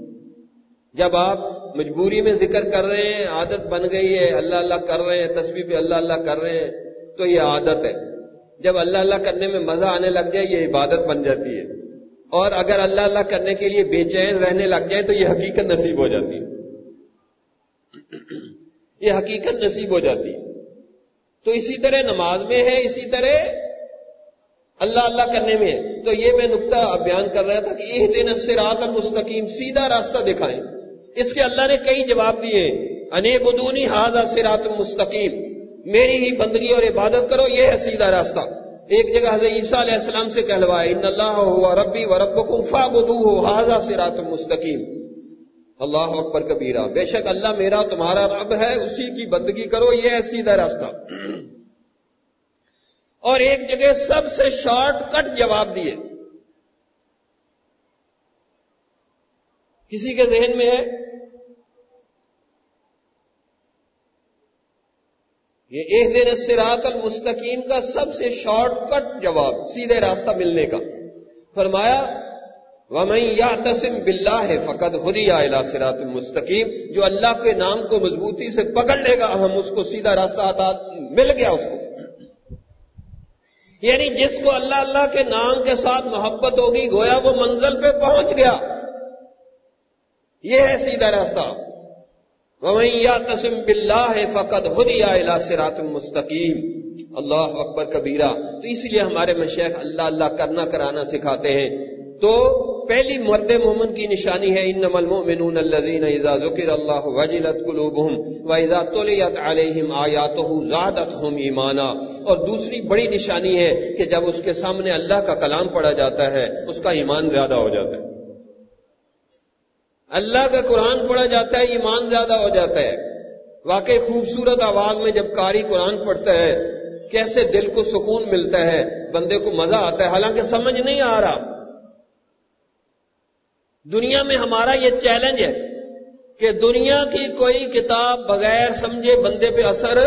جب آپ مجبوری میں ذکر کر رہے ہیں، عادت بن گئی ہے، اللہ اللہ کر رہے ہیں تصویر پہ اللہ اللہ کر رہے ہیں، تو یہ عادت ہے۔ جب اللہ اللہ کرنے میں مزہ آنے لگ جائے، یہ عبادت بن جاتی ہے۔ اور اگر اللہ اللہ کرنے کے لیے بے چین رہنے لگ جائے، تو یہ حقیقت نصیب ہو جاتی۔ ہے یہ حقیقت نصیب ہو جاتی۔ ہے تو اسی طرح نماز میں ہے، اسی طرح اللہ اللہ کرنے میں تو یہ میں نقطہ بیان کر رہا تھا کہ یہ دن سرات المستقیم، سیدھا راستہ دکھائیں۔ اس کے اللہ نے کئی جواب دیے۔ انے بدونی ہاضا سرات المستقیم۔ میری ہی بندگی اور عبادت کرو، یہ ہے سیدھا راستہ۔ ایک جگہ حضرت عیسیٰ علیہ السلام سے کہلوائے ان اللہ ہوا ربی و رب فا بدو ہو ہاضا سرات المستقیم۔ اللہ اکبر کبیرہ، بے شک اللہ میرا، تمہارا رب ہے، اسی کی بندگی کرو، یہ ہے سیدھا راستہ۔ اور ایک جگہ سب سے شارٹ کٹ جواب دیے۔ کسی کے ذہن میں ہے؟ یہ ایک دن سراط المستقیم کا سب سے شارٹ کٹ جواب، سیدھے راستہ ملنے کا۔ فرمایا، ومن یا تسم بلّہ ہے فقط ہدی آئلہ سرات المستقیم جو اللہ کے نام کو مضبوطی سے پکڑ لے گا، ہم اس کو سیدھا راستہ آتا مل گیا اس کو۔ یعنی جس کو اللہ اللہ کے نام کے ساتھ محبت ہوگی، گویا وہ منزل پہ پہنچ گیا۔ یہ ہے سیدھا راستہ۔ یا تسم بلّہ فقت فقط ہدی آئلہ سرات مستقیم اللہ اکبر کبیرہ۔ تو اس لیے ہمارے مشیخ اللہ اللہ کرنا کرانا سکھاتے ہیں۔ تو پہلی مرد مومن کی نشانی ہے ان نمل مومنون اذا ذکر اللہ وجلت قلوبهم واذا تلیت علیہم آیاتہ زادتهم ایمانا۔ اور دوسری بڑی نشانی ہے کہ جب اس کے سامنے اللہ کا کلام پڑھا جاتا ہے، اس کا ایمان زیادہ ہو جاتا ہے۔ اللہ کا قرآن پڑھا جاتا ہے، ایمان زیادہ ہو جاتا ہے۔ واقعی خوبصورت آواز میں جب قاری قرآن پڑھتا ہے، کیسے دل کو سکون ملتا ہے، بندے کو مزہ آتا ہے، حالانکہ سمجھ نہیں آ رہا۔ دنیا میں ہمارا یہ چیلنج ہے کہ دنیا کی کوئی کتاب بغیر سمجھے بندے پہ اثر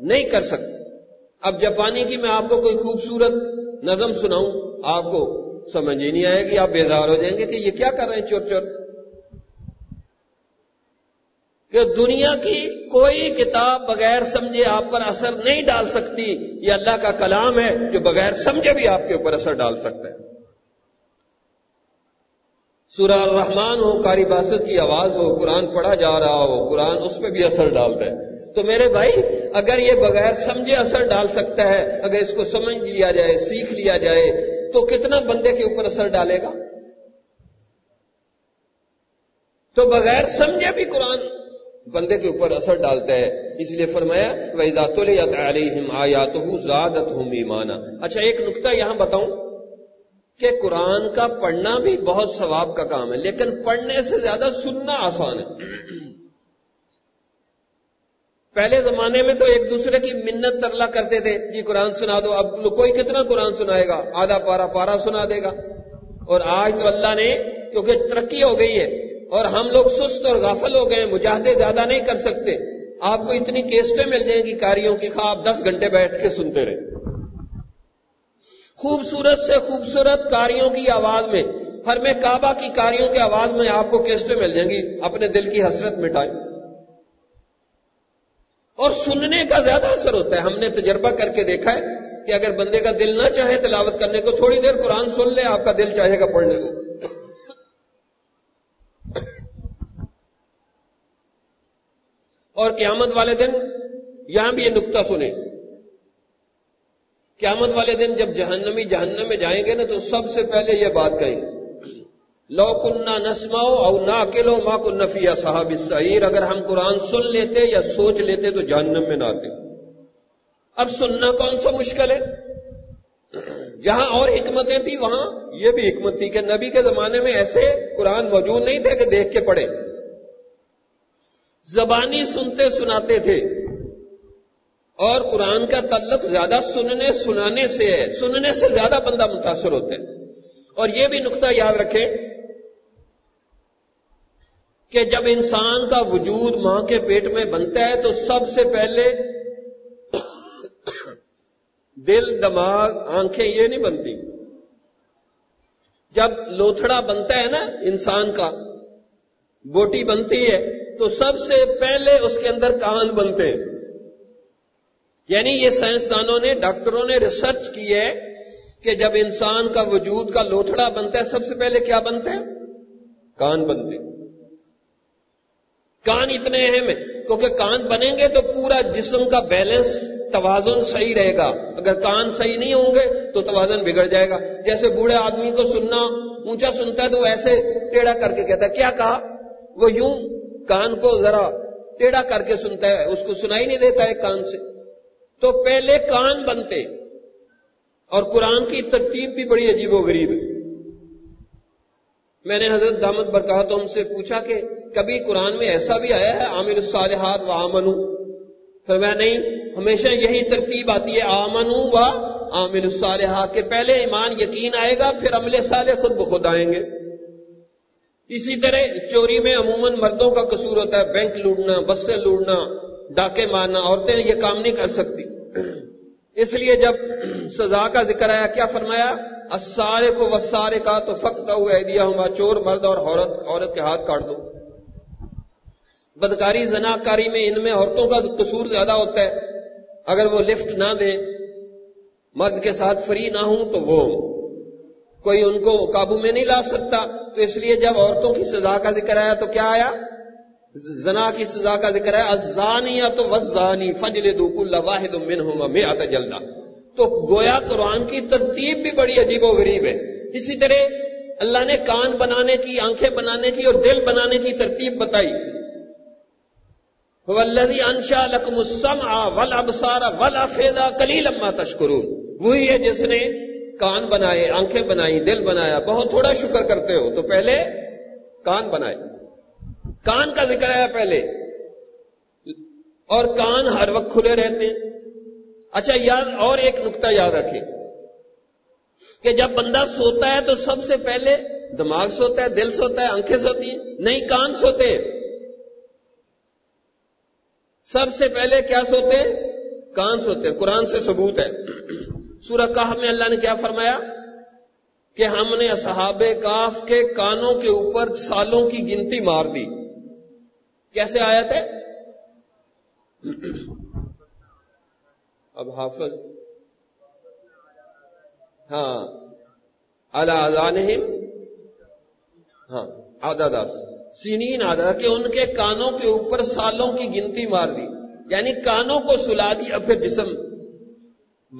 نہیں کر سکتی۔ اب جاپانی کی میں آپ کو کوئی خوبصورت نظم سناؤں، آپ کو سمجھ ہی نہیں آئے گی، آپ بیزار ہو جائیں گے کہ یہ کیا کر رہے ہیں چور چور۔ کہ دنیا کی کوئی کتاب بغیر سمجھے آپ پر اثر نہیں ڈال سکتی، یہ اللہ کا کلام ہے جو بغیر سمجھے بھی آپ کے اوپر اثر ڈال سکتا ہے۔ سورہ الرحمان ہو، کاری باسط کی آواز ہو، قرآن پڑھا جا رہا ہو، قرآن اس پہ بھی اثر ڈالتا ہے۔ تو میرے بھائی، اگر یہ بغیر سمجھے اثر ڈال سکتا ہے، اگر اس کو سمجھ لیا جائے، سیکھ لیا جائے، تو کتنا بندے کے اوپر اثر ڈالے گا؟ تو بغیر سمجھے بھی قرآن بندے کے اوپر اثر ڈالتا ہے۔ اس لیے فرمایا وحدات آیات زیادت ہوں ایمانا اچھا ایک نقطہ یہاں بتاؤں۔ کہ قرآن کا پڑھنا بھی بہت ثواب کا کام ہے، لیکن پڑھنے سے زیادہ سننا آسان ہے۔ پہلے زمانے میں تو ایک دوسرے کی منت ترلا کرتے تھے جی قرآن سنا دو، اب کوئی کتنا قرآن سنائے گا؟ آدھا پارا پارا سنا دے گا۔ اور آج تو اللہ نے، کیونکہ ترقی ہو گئی ہے، اور ہم لوگ سست اور غافل ہو گئے مجاہدے زیادہ نہیں کر سکتے۔ آپ کو اتنی کیسٹیں مل جائیں گی، کاریوں کی خواب دس گھنٹے بیٹھ کے سنتے رہے خوبصورت سے خوبصورت کاریوں کی آواز میں، ہر میں کعبہ کی کاریوں کی آواز میں آپ کو کیسٹیں مل جائیں گی، اپنے دل کی حسرت مٹائیں۔ اور سننے کا زیادہ اثر ہوتا ہے۔ ہم نے تجربہ کر کے دیکھا ہے کہ اگر بندے کا دل نہ چاہے تلاوت کرنے کو، تھوڑی دیر قرآن سن لے، آپ کا دل چاہے گا پڑھنے کو۔ اور قیامت والے دن یہاں بھی یہ نقطہ سنیں۔ قیامت والے دن جب جہنمی جہنم میں جائیں گے نا تو سب سے پہلے یہ بات کہیں لو کنہ نسماؤ او نہ اکیلو ماں کو صاحب سعیر اگر ہم قرآن سن لیتے یا سوچ لیتے تو جہنم میں نہ آتے۔ اب سننا کون سا مشکل ہے؟ جہاں اور حکمتیں تھیں وہاں، یہ بھی حکمت تھی کہ نبی کے زمانے میں ایسے قرآن موجود نہیں تھے کہ دیکھ کے پڑھے۔ زبانی سنتے سناتے تھے۔ اور قرآن کا تعلق زیادہ سننے، سنانے سے ہے۔ سننے سے زیادہ بندہ متاثر ہوتا ہے۔ اور یہ بھی نقطہ یاد رکھیں کہ جب انسان کا وجود ماں کے پیٹ میں بنتا ہے تو سب سے پہلے دل، دماغ، آنکھیں یہ نہیں بنتی۔ جب لوتھڑا بنتا ہے نا انسان کا، بوٹی بنتی ہے تو سب سے پہلے اس کے اندر کان بنتے ہیں۔ یعنی یہ سائنسدانوں نے، ڈاکٹروں نے ریسرچ کی ہے کہ جب انسان کا وجود کا لوتھڑا بنتا ہے، سب سے پہلے کیا بنتے ہیں کان بنتے کان اتنے اہم ہیں، کیونکہ کان بنیں گے تو پورا جسم کا بیلنس توازن صحیح رہے گا۔ اگر کان صحیح نہیں ہوں گے تو توازن بگڑ جائے گا۔ جیسے بوڑھے آدمی کو سننا، اونچا سنتا ہے تو ایسے ٹیڑھا کر کے کہتا ہے، کیا کہا؟ وہ یوں کان کو ذرا ٹیڑھا کر کے سنتا ہے، اس کو سنائی نہیں دیتا ہے کان سے۔ تو پہلے کان بنتے اور قرآن کی ترتیب بھی بڑی عجیب و غریب ہے۔ میں نے حضرت دامت برکات ہم سے پوچھا کہ کبھی قرآن میں ایسا بھی آیا ہے عامر الصالحات و آمنو؟ پھر میں نہیں، ہمیشہ یہی ترتیب آتی ہے آمن و عامر الصالحات کے۔ پہلے ایمان یقین آئے گا، پھر عمل صالح خود بخود آئیں گے۔ اسی طرح چوری میں عموماً مردوں کا قصور ہوتا ہے، بینک لوٹنا بسیں لوٹنا ڈاکے مارنا، عورتیں یہ کام نہیں کر سکتی۔ اس لیے جب سزا کا ذکر آیا، کیا فرمایا؟ سارے کو وسارے کا تو فخت ہوا دیا ہوا چور مرد اور عورت عورت کے ہاتھ کاٹ دو۔ بدکاری زنا کاری میں ان میں عورتوں کا قصور زیادہ ہوتا ہے۔ اگر وہ لفٹ نہ دیں، مرد کے ساتھ فری نہ ہوں تو وہ۔ کوئی ان کو قابو میں نہیں لا سکتا۔ تو اس لیے جب عورتوں کی سزا کا ذکر آیا تو کیا آیا؟ زنا کی سزا کا ذکر آیا ازانی تو وزانی فجل دو کل واحد من ہوں میں آتا جلدا تو گویا قرآن کی ترتیب بھی بڑی عجیب و غریب ہے۔ اسی طرح اللہ نے کان بنانے کی، آنکھیں بنانے کی اور دل بنانے کی ترتیب بتائی۔ ولدی انشا لکم السمع والابصار والافیدا کلیل اما تشکرون۔ وہی ہے جس نے کان بنائے، آنکھیں بنائی، دل بنایا۔ بہت تھوڑا شکر کرتے ہو تو پہلے کان بنائے۔ کان کا ذکر آیا پہلے۔ اور کان ہر وقت کھلے رہتے ہیں۔ اچھا یاد، اور ایک نقطہ یاد رکھیں۔ کہ جب بندہ سوتا ہے تو سب سے پہلے دماغ سوتا ہے، دل سوتا ہے، آنکھیں سوتی ہیں۔ نہیں، کان سوتے سب سے پہلے کیا سوتے کان سوتے قرآن سے ثبوت ہے۔ سورہ کاف میں اللہ نے کیا فرمایا؟ کہ ہم نے اصحاب کاف کے کانوں کے اوپر سالوں کی گنتی مار دی۔ کیسے آیا تھے اب حافظ۔ ہاں۔ اللہ ہاں۔ آدھا دس۔ سینین آدھا۔ کہ ان کے کانوں کے اوپر سالوں کی گنتی مار دی۔ یعنی کانوں کو سلا دی۔ اب پھر جسم۔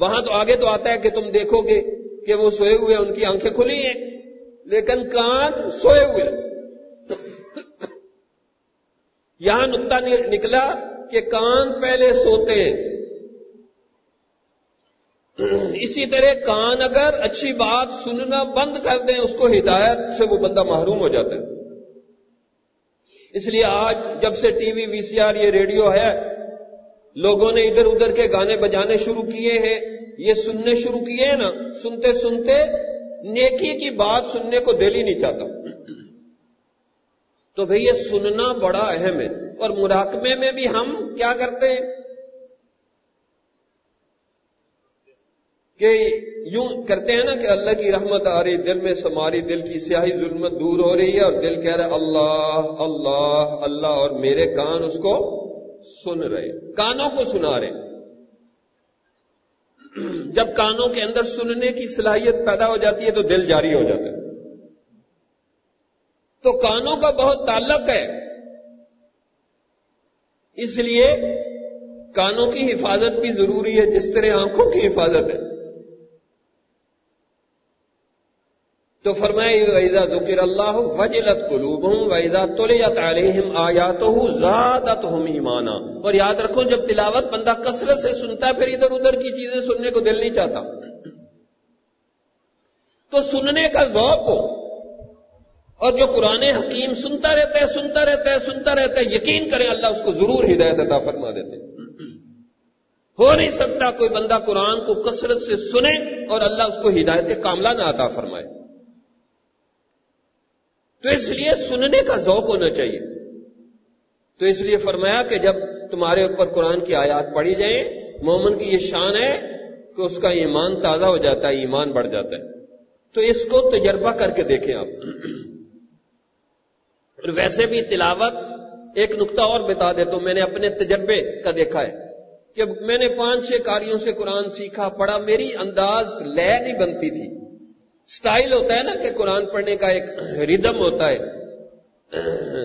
وہاں تو آگے تو آتا ہے کہ تم دیکھو گے کہ وہ سوئے ہوئے ان کی آنکھیں کھلی ہیں۔ لیکن کان سوئے ہوئے یہاں نقطہ نکلا کہ کان پہلے سوتے ہیں۔ اسی طرح کان اگر اچھی بات سننا بند کر دیں، اس کو ہدایت سے وہ بندہ محروم ہو جاتا ہے۔ اس لیے آج جب سے T V V C R یہ ریڈیو ہے، لوگوں نے ادھر ادھر کے گانے بجانے شروع کیے ہیں۔ یہ سننے شروع کیے ہیں نا، سنتے سنتے نیکی کی بات سننے کو دل ہی نہیں چاہتا۔ تو بھئی یہ سننا بڑا اہم ہے اور مراقبے میں بھی ہم کیا کرتے ہیں؟ کہ یوں کرتے ہیں نا کہ اللہ کی رحمت آ رہی دل میں سماری، دل کی سیاہی ظلمت دور ہو رہی ہے اور دل کہہ رہا اللہ اللہ اللہ اور میرے کان اس کو سن رہے کانوں کو سنا رہے جب کانوں کے اندر سننے کی صلاحیت پیدا ہو جاتی ہے تو دل جاری ہو جاتا ہے۔ تو کانوں کا بہت تعلق ہے۔ اس لیے کانوں کی حفاظت بھی ضروری ہے، جس طرح آنکھوں کی حفاظت ہے۔ تو فرمائے ویزا ذکر اللہ وجلت قلوب ہوں ویزا تولیت علیہم آیات زیادت ہم ایمانا اور یاد رکھو، جب تلاوت بندہ کثرت سے سنتا ہے، پھر ادھر ادھر کی چیزیں سننے کو دل نہیں چاہتا۔ تو سننے کا ذوق ہو۔ اور جو قرآن حکیم سنتا رہتا ہے، سنتا رہتا ہے، سنتا رہتا ہے، یقین کریں اللہ اس کو ضرور ہدایت عطا فرما دیتے ہو نہیں سکتا کوئی بندہ قرآن کو کثرت سے سنے اور اللہ اس کو ہدایت کاملہ نہ عطا فرمائے۔ تو اس لیے سننے کا ذوق ہونا چاہیے۔ تو اس لیے فرمایا کہ جب تمہارے اوپر قرآن کی آیات پڑھی جائیں، مومن کی یہ شان ہے کہ اس کا ایمان تازہ ہو جاتا ہے، ایمان بڑھ جاتا ہے۔ تو اس کو تجربہ کر کے دیکھیں آپ۔ اور ویسے بھی تلاوت ایک نقطہ اور بتا دے تو میں نے اپنے تجربے کا دیکھا ہے کہ میں نے پانچ چھ کاریوں سے قرآن سیکھا، پڑھا، میری انداز لے نہیں بنتی تھی۔ سٹائل ہوتا ہے نا کہ قرآن پڑھنے کا ایک ردم ہوتا ہے،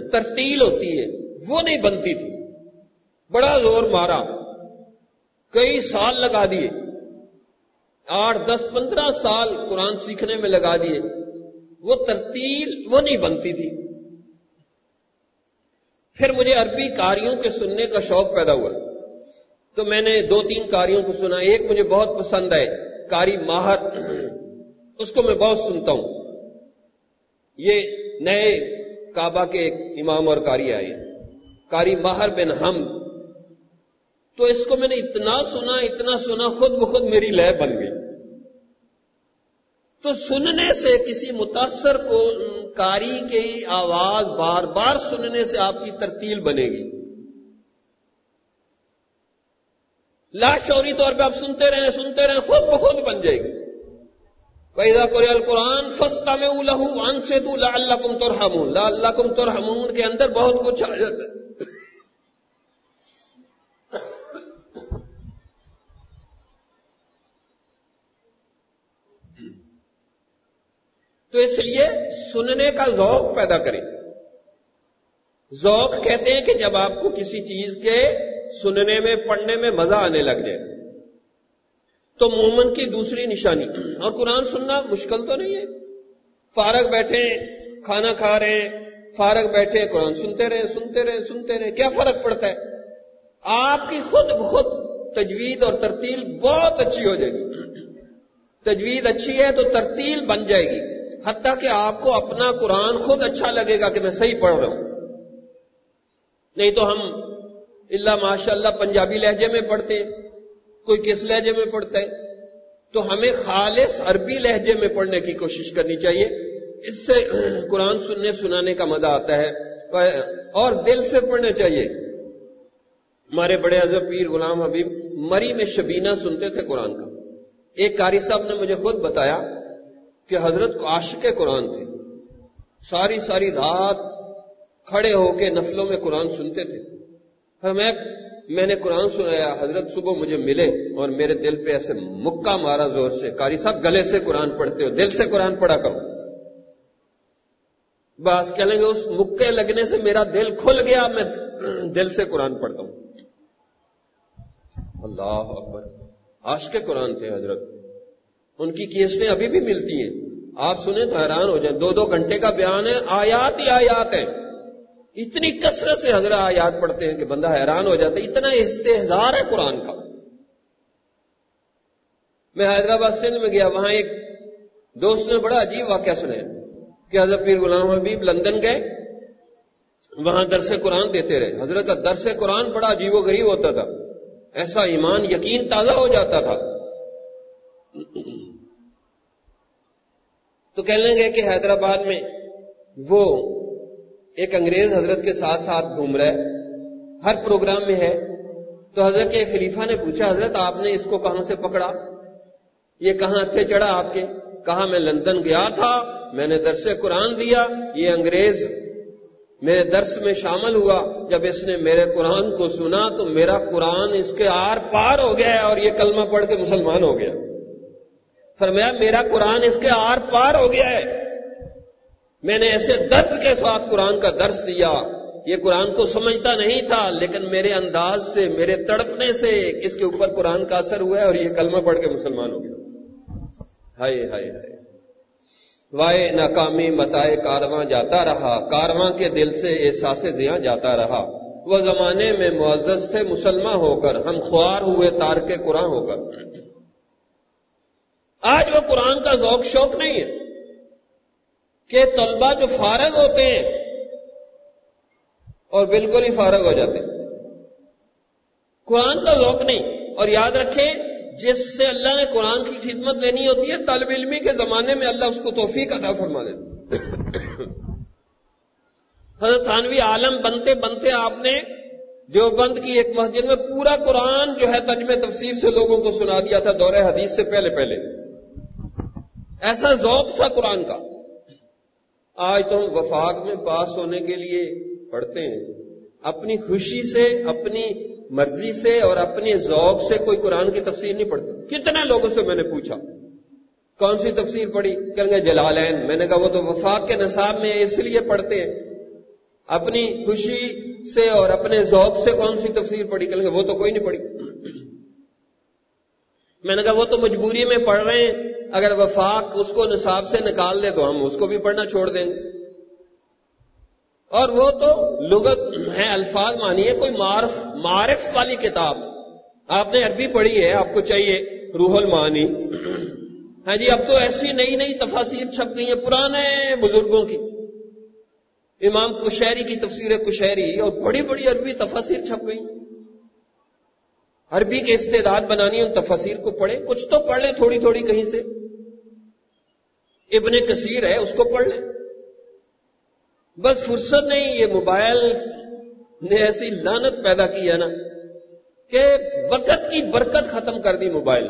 ترتیل ہوتی ہے، وہ نہیں بنتی تھی۔ بڑا زور مارا، کئی سال لگا دیے۔ آٹھ، دس، پندرہ سال قرآن سیکھنے میں لگا دیے۔ وہ ترتیل وہ نہیں بنتی تھی۔ پھر مجھے عربی کاریوں کے سننے کا شوق پیدا ہوا۔ تو میں نے دو تین کاریوں کو سنا۔ ایک مجھے بہت پسند ہے کاری ماہر۔ اس کو میں بہت سنتا ہوں۔ یہ نئے کعبہ کے امام اور کاری آئے۔ کاری ماہر بن ہم۔ تو اس کو میں نے اتنا سنا اتنا سنا، خود بخود میری لہ بن گئی۔ تو سننے سے کسی متاثر کو کاری کی آواز بار بار سننے سے آپ کی ترتیل بنے گی۔ لاشوری طور پہ آپ سنتے رہے سنتے رہے خود بخود بن جائے گی۔ پیدا قریال قرآن فستا میں لہو وان سے تو لا اللہ کم ترحمون۔ لا اللہ کم ترحمون کے اندر بہت کچھ آ جاتا ہے۔ تو اس لیے سننے کا ذوق پیدا کریں۔ ذوق کہتے ہیں کہ جب آپ کو کسی چیز کے سننے میں، پڑھنے میں مزہ آنے لگ جائے۔ تو مومن کی دوسری نشانی۔ اور قرآن سننا مشکل تو نہیں ہے۔ فارغ بیٹھے، کھانا کھا رہے ہیں فارغ بیٹھے، قرآن سنتے رہے سنتے رہے سنتے رہے۔ کیا فرق پڑتا ہے؟ آپ کی خود بخود تجوید اور ترتیل بہت اچھی ہو جائے گی۔ تجوید اچھی ہے تو ترتیل بن جائے گی۔ حتیٰ کہ آپ کو اپنا قرآن خود اچھا لگے گا کہ میں صحیح پڑھ رہا ہوں۔ نہیں تو ہم اللہ ماشاء اللہ پنجابی لہجے میں پڑھتے ہیں، کوئی کس لہجے میں پڑھتا ہے؟ تو ہمیں خالص عربی لہجے میں پڑھنے کی کوشش کرنی چاہیے۔ اس سے قرآن سننے سنانے کا مزہ آتا ہے۔ اور دل سے پڑھنا چاہیے۔ ہمارے بڑے اعظم پیر غلام حبیب مری میں شبینہ سنتے تھے قرآن کا۔ ایک قاری صاحب نے مجھے خود بتایا کہ حضرت کو عاشق قرآن تھے ساری ساری رات کھڑے ہو کے نفلوں میں قرآن سنتے تھے۔ میں میں نے قرآن سنایا، حضرت صبح مجھے ملے اور میرے دل پہ ایسے مکہ مارا زور سے کاری صاحب گلے سے قرآن پڑھتے ہو، دل سے قرآن پڑھا کرو۔ بس کہہ لیں گے اس مکے لگنے سے میرا دل کھل گیا، میں دل سے قرآن پڑھتا ہوں۔ اللہ اکبر۔ عاشق قرآن تھے حضرت۔ ان کی کیسٹیں ابھی بھی ملتی ہیں۔ آپ سنیں تو حیران ہو جائیں۔ دو دو گھنٹے کا بیان ہے، آیات ہی آیات ہے اتنی کثرت سے حضرت آیات پڑھتے ہیں کہ بندہ حیران ہو جاتا ہے۔ اتنا استحزار ہے قرآن کا۔ میں حیدرآباد سندھ میں گیا، وہاں ایک دوست نے بڑا عجیب واقعہ سنا کہ حضرت پیر غلام حبیب لندن گئے۔ وہاں درس قرآن دیتے رہے۔ حضرت کا درس قرآن بڑا عجیب و غریب ہوتا تھا۔ ایسا ایمان، یقین تازہ ہو جاتا تھا۔ تو کہہ لیں گے کہ حیدرآباد میں وہ ایک انگریز حضرت کے ساتھ ساتھ گھوم رہا ہے، ہر پروگرام میں ہے۔ تو حضرت کے خلیفہ نے پوچھا، حضرت، آپ نے اس کو کہاں سے پکڑا؟ یہ کہاں تھے چڑھا آپ کے؟ کہا میں لندن گیا تھا؟ میں نے درس قرآن دیا۔ یہ انگریز میرے درس میں شامل ہوا۔ جب اس نے میرے قرآن کو سنا تو میرا قرآن اس کے آر پار ہو گیا اور یہ کلمہ پڑھ کے مسلمان ہو گیا۔ فرمایا، میرا قرآن اس کے آر پار ہو گیا ہے۔ میں نے ایسے درد کے ساتھ قرآن کا درس دیا۔ یہ قرآن کو سمجھتا نہیں تھا، لیکن میرے انداز سے، میرے تڑپنے سے اس کے اوپر قرآن کا اثر ہوا ہے اور یہ کلمہ پڑھ کے مسلمان ہو گیا۔ ہائے ہائے ہائے۔ وائے ناکامی متائے کارواں جاتا رہا، کارواں کے دل سے احساس زیاں جاتا رہا۔ وہ زمانے میں معزز تھے مسلمان ہو کر، ہم خوار ہوئے تار کے قرآن ہو کر۔ آج وہ قرآن کا ذوق شوق نہیں ہے کہ طلبہ جو فارغ ہوتے ہیں اور بالکل ہی فارغ ہو جاتے ہیں۔ قرآن کا ذوق نہیں۔ اور یاد رکھیں، جس سے اللہ نے قرآن کی خدمت لینی ہوتی ہے، طالب علمی کے زمانے میں اللہ اس کو توفیق ادا فرما دیتا حضرت تھانوی عالم بنتے بنتے آپ نے دیوبند کی ایک مسجد میں پورا قرآن جو ہے تجمہ تفسیر سے لوگوں کو سنا دیا تھا، دورہ حدیث سے پہلے پہلے۔ ایسا ذوق تھا قرآن کا۔ آج تو ہم وفاق میں پاس ہونے کے لیے پڑھتے ہیں۔ اپنی خوشی سے، اپنی مرضی سے اور اپنی ذوق سے کوئی قرآن کی تفسیر نہیں پڑھتے کتنے لوگوں سے میں نے پوچھا۔ کون سی تفسیر پڑھی؟ کہ گے جلالین۔ میں نے کہا وہ تو وفاق کے نصاب میں اس لیے پڑھتے ہیں۔ اپنی خوشی سے اور اپنے ذوق سے کون سی تفسیر پڑھی؟ کہ گے وہ تو کوئی نہیں پڑھی۔ میں نے کہا وہ تو مجبوری میں پڑھ رہے ہیں۔ اگر وفاق اس کو نصاب سے نکال دے تو ہم اس کو بھی پڑھنا چھوڑ دیں۔ گے اور وہ تو لغت ہے الفاظ مانیے، کوئی معرف معرف والی کتاب۔ آپ نے عربی پڑھی ہے، آپ کو چاہیے روح المانی ہاں جی اب تو ایسی نئی نئی تفاصیر چھپ گئی ہیں، پرانے بزرگوں کی۔ امام کشہری کی تفسیر کشہری اور بڑی بڑی عربی تفاصیر چھپ گئی۔ عربی کے استعداد بنانی، ان تفاصیر کو پڑھیں۔ کچھ تو پڑھ لیں تھوڑی تھوڑی کہیں سے۔ ابن کثیر ہے، اس کو پڑھ لیں۔ بس فرصت نہیں، یہ موبائل نے ایسی لانت پیدا کی ہے نا کہ وقت کی برکت ختم کر دی موبائل۔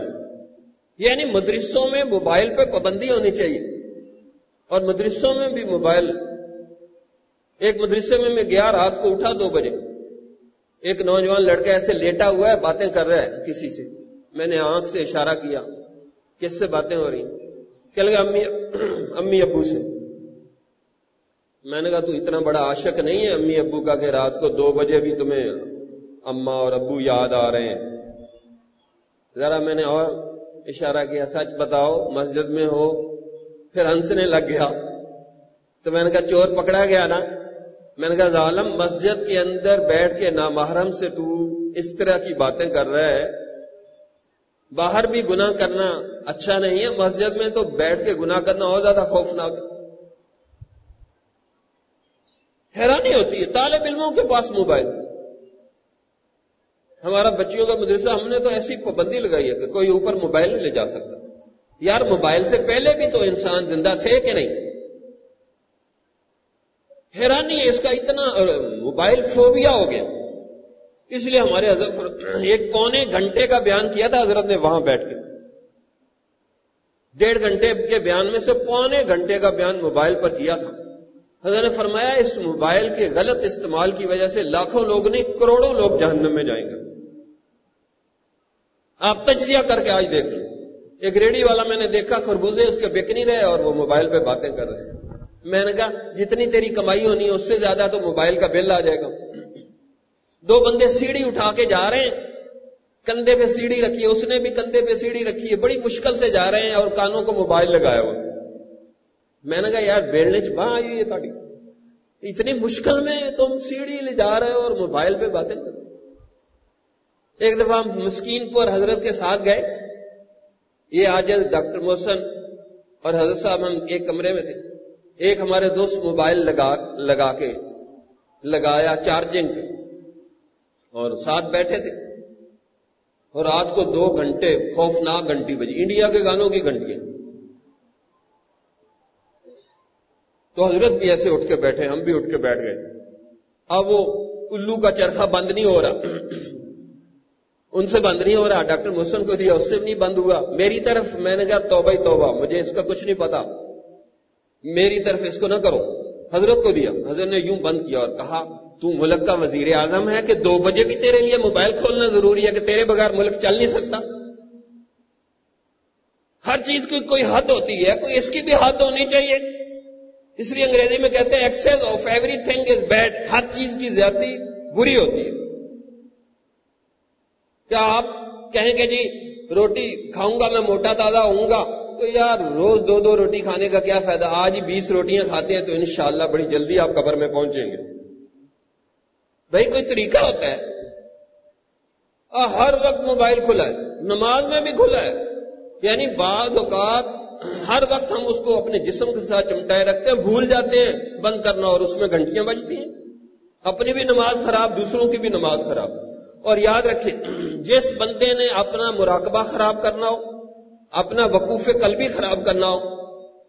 یعنی مدرسوں میں موبائل پہ پابندی ہونی چاہیے۔ اور مدرسوں میں بھی موبائل۔ ایک مدرسے میں میں گیا، رات کو اٹھا دو بجے۔ ایک نوجوان لڑکا ایسے لیٹا ہوا ہے، باتیں کر رہا ہے کسی سے۔ میں نے آنکھ سے اشارہ کیا، کس سے باتیں ہو رہی کہ لگا، امی امی ابو سے، میں نے کہا، تو اتنا بڑا عاشق نہیں ہے امی ابو کا کہ رات کو دو بجے بھی تمہیں اما اور ابو یاد آ رہے ہیں۔ ذرا میں نے اور اشارہ کیا، سچ بتاؤ، مسجد میں ہو، پھر ہنسنے لگ گیا۔ تو میں نے کہا، چور پکڑا گیا نا۔ میں نے کہا، ظالم، مسجد کے اندر بیٹھ کے نامحرم سے تو اس طرح کی باتیں کر رہا ہے۔ باہر بھی گناہ کرنا اچھا نہیں ہے، مسجد میں تو بیٹھ کے گناہ کرنا اور زیادہ خوفناک حیرانی ہوتی ہے، طالب علموں کے پاس موبائل۔ ہمارا بچیوں کا مدرسہ، ہم نے تو ایسی پابندی لگائی ہے کہ کوئی اوپر موبائل نہیں لے جا سکتا۔ یار، موبائل سے پہلے بھی تو انسان زندہ تھے کہ نہیں؟ حیرانی ہے، اس کا اتنا، موبائل فوبیا ہو گیا۔ اس لیے ہمارے حضرت ایک پونے گھنٹے کا بیان کیا تھا، حضرت نے وہاں بیٹھ کے۔ ڈیڑھ گھنٹے کے بیان میں سے پونے گھنٹے کا بیان موبائل پر کیا تھا۔ حضرت نے فرمایا، اس موبائل کے غلط استعمال کی وجہ سے لاکھوں لوگ نہیں، کروڑوں لوگ جہنم میں جائیں گے۔ آپ تجزیہ کر کے آج دیکھ لیں۔ ایک ریڈی والا میں نے دیکھا، خربوزے اس کے بک نہیں رہے اور وہ موبائل پہ باتیں کر رہے ہیں۔ میں نے کہا، جتنی تیری کمائی ہونی ہے، اس سے زیادہ تو موبائل کا بل آ جائے گا۔ دو بندے سیڑھی اٹھا کے جا رہے ہیں۔ کندھے پہ سیڑھی رکھی ہے۔ اس نے بھی کندھے پہ سیڑھی رکھی ہے۔ بڑی مشکل سے جا رہے ہیں اور کانوں کو موبائل لگایا ہوا۔ میں نے کہا، یار، بیلنے باہ آئی ہے تاڑی۔ اتنی مشکل میں تم سیڑھی لے جا رہے ہو اور موبائل پہ باتیں کر ایک دفعہ مسکین پور حضرت کے ساتھ گئے۔ یہ آج ڈاکٹر محسن اور حضرت صاحب ہم ایک کمرے میں تھے۔ ایک ہمارے دوست موبائل لگا لگا کے لگایا چارجنگ۔ اور ساتھ بیٹھے تھے اور رات کو دو گھنٹے خوفناک گھنٹی بجی۔ انڈیا کے گانوں کی گھنٹیاں۔ تو حضرت بھی ایسے اٹھ کے بیٹھے، ہم بھی اٹھ کے بیٹھ گئے۔ اب وہ الو کا چرخا بند نہیں ہو رہا۔ ان سے بند نہیں ہو رہا۔ ڈاکٹر محسن کو دیا، اس سے بھی نہیں بند ہوا۔ میری طرف میں نے کہا، توبہ توبہ۔ مجھے اس کا کچھ نہیں پتا۔ میری طرف اس کو نہ کرو۔ حضرت کو دیا۔ حضرت نے یوں بند کیا اور کہا تو ملک کا وزیر اعظم ہے کہ دو بجے بھی تیرے لیے موبائل کھولنا ضروری ہے کہ تیرے بغیر ملک چل نہیں سکتا۔ ہر چیز کی کوئی حد ہوتی ہے، کوئی اس کی بھی حد ہونی چاہیے۔ اس لیے انگریزی میں کہتے ہیں excess of everything is bad ہر چیز کی زیادتی بری ہوتی ہے۔ کیا آپ کہیں کہ جی روٹی کھاؤں گا، میں موٹا تازہ ہوں گا؟ تو یار، روز دو دو روٹی کھانے کا کیا فائدہ؟ آج ہی بیس روٹیاں کھاتے ہیں تو انشاءاللہ بڑی جلدی آپ قبر میں پہنچیں گے۔ بھائی، کوئی طریقہ ہوتا ہے؟ ہر وقت موبائل کھلا ہے، نماز میں بھی کھلا ہے۔ یعنی بعض اوقات ہر وقت ہم اس کو اپنے جسم کے ساتھ چمٹائے رکھتے ہیں، بھول جاتے ہیں، بند کرنا اور اس میں گھنٹیاں بجتی ہیں۔ اپنی بھی نماز خراب، دوسروں کی بھی نماز خراب۔ اور یاد رکھیں، جس بندے نے اپنا مراقبہ خراب کرنا ہو، اپنا وقوف قلبی خراب کرنا ہو،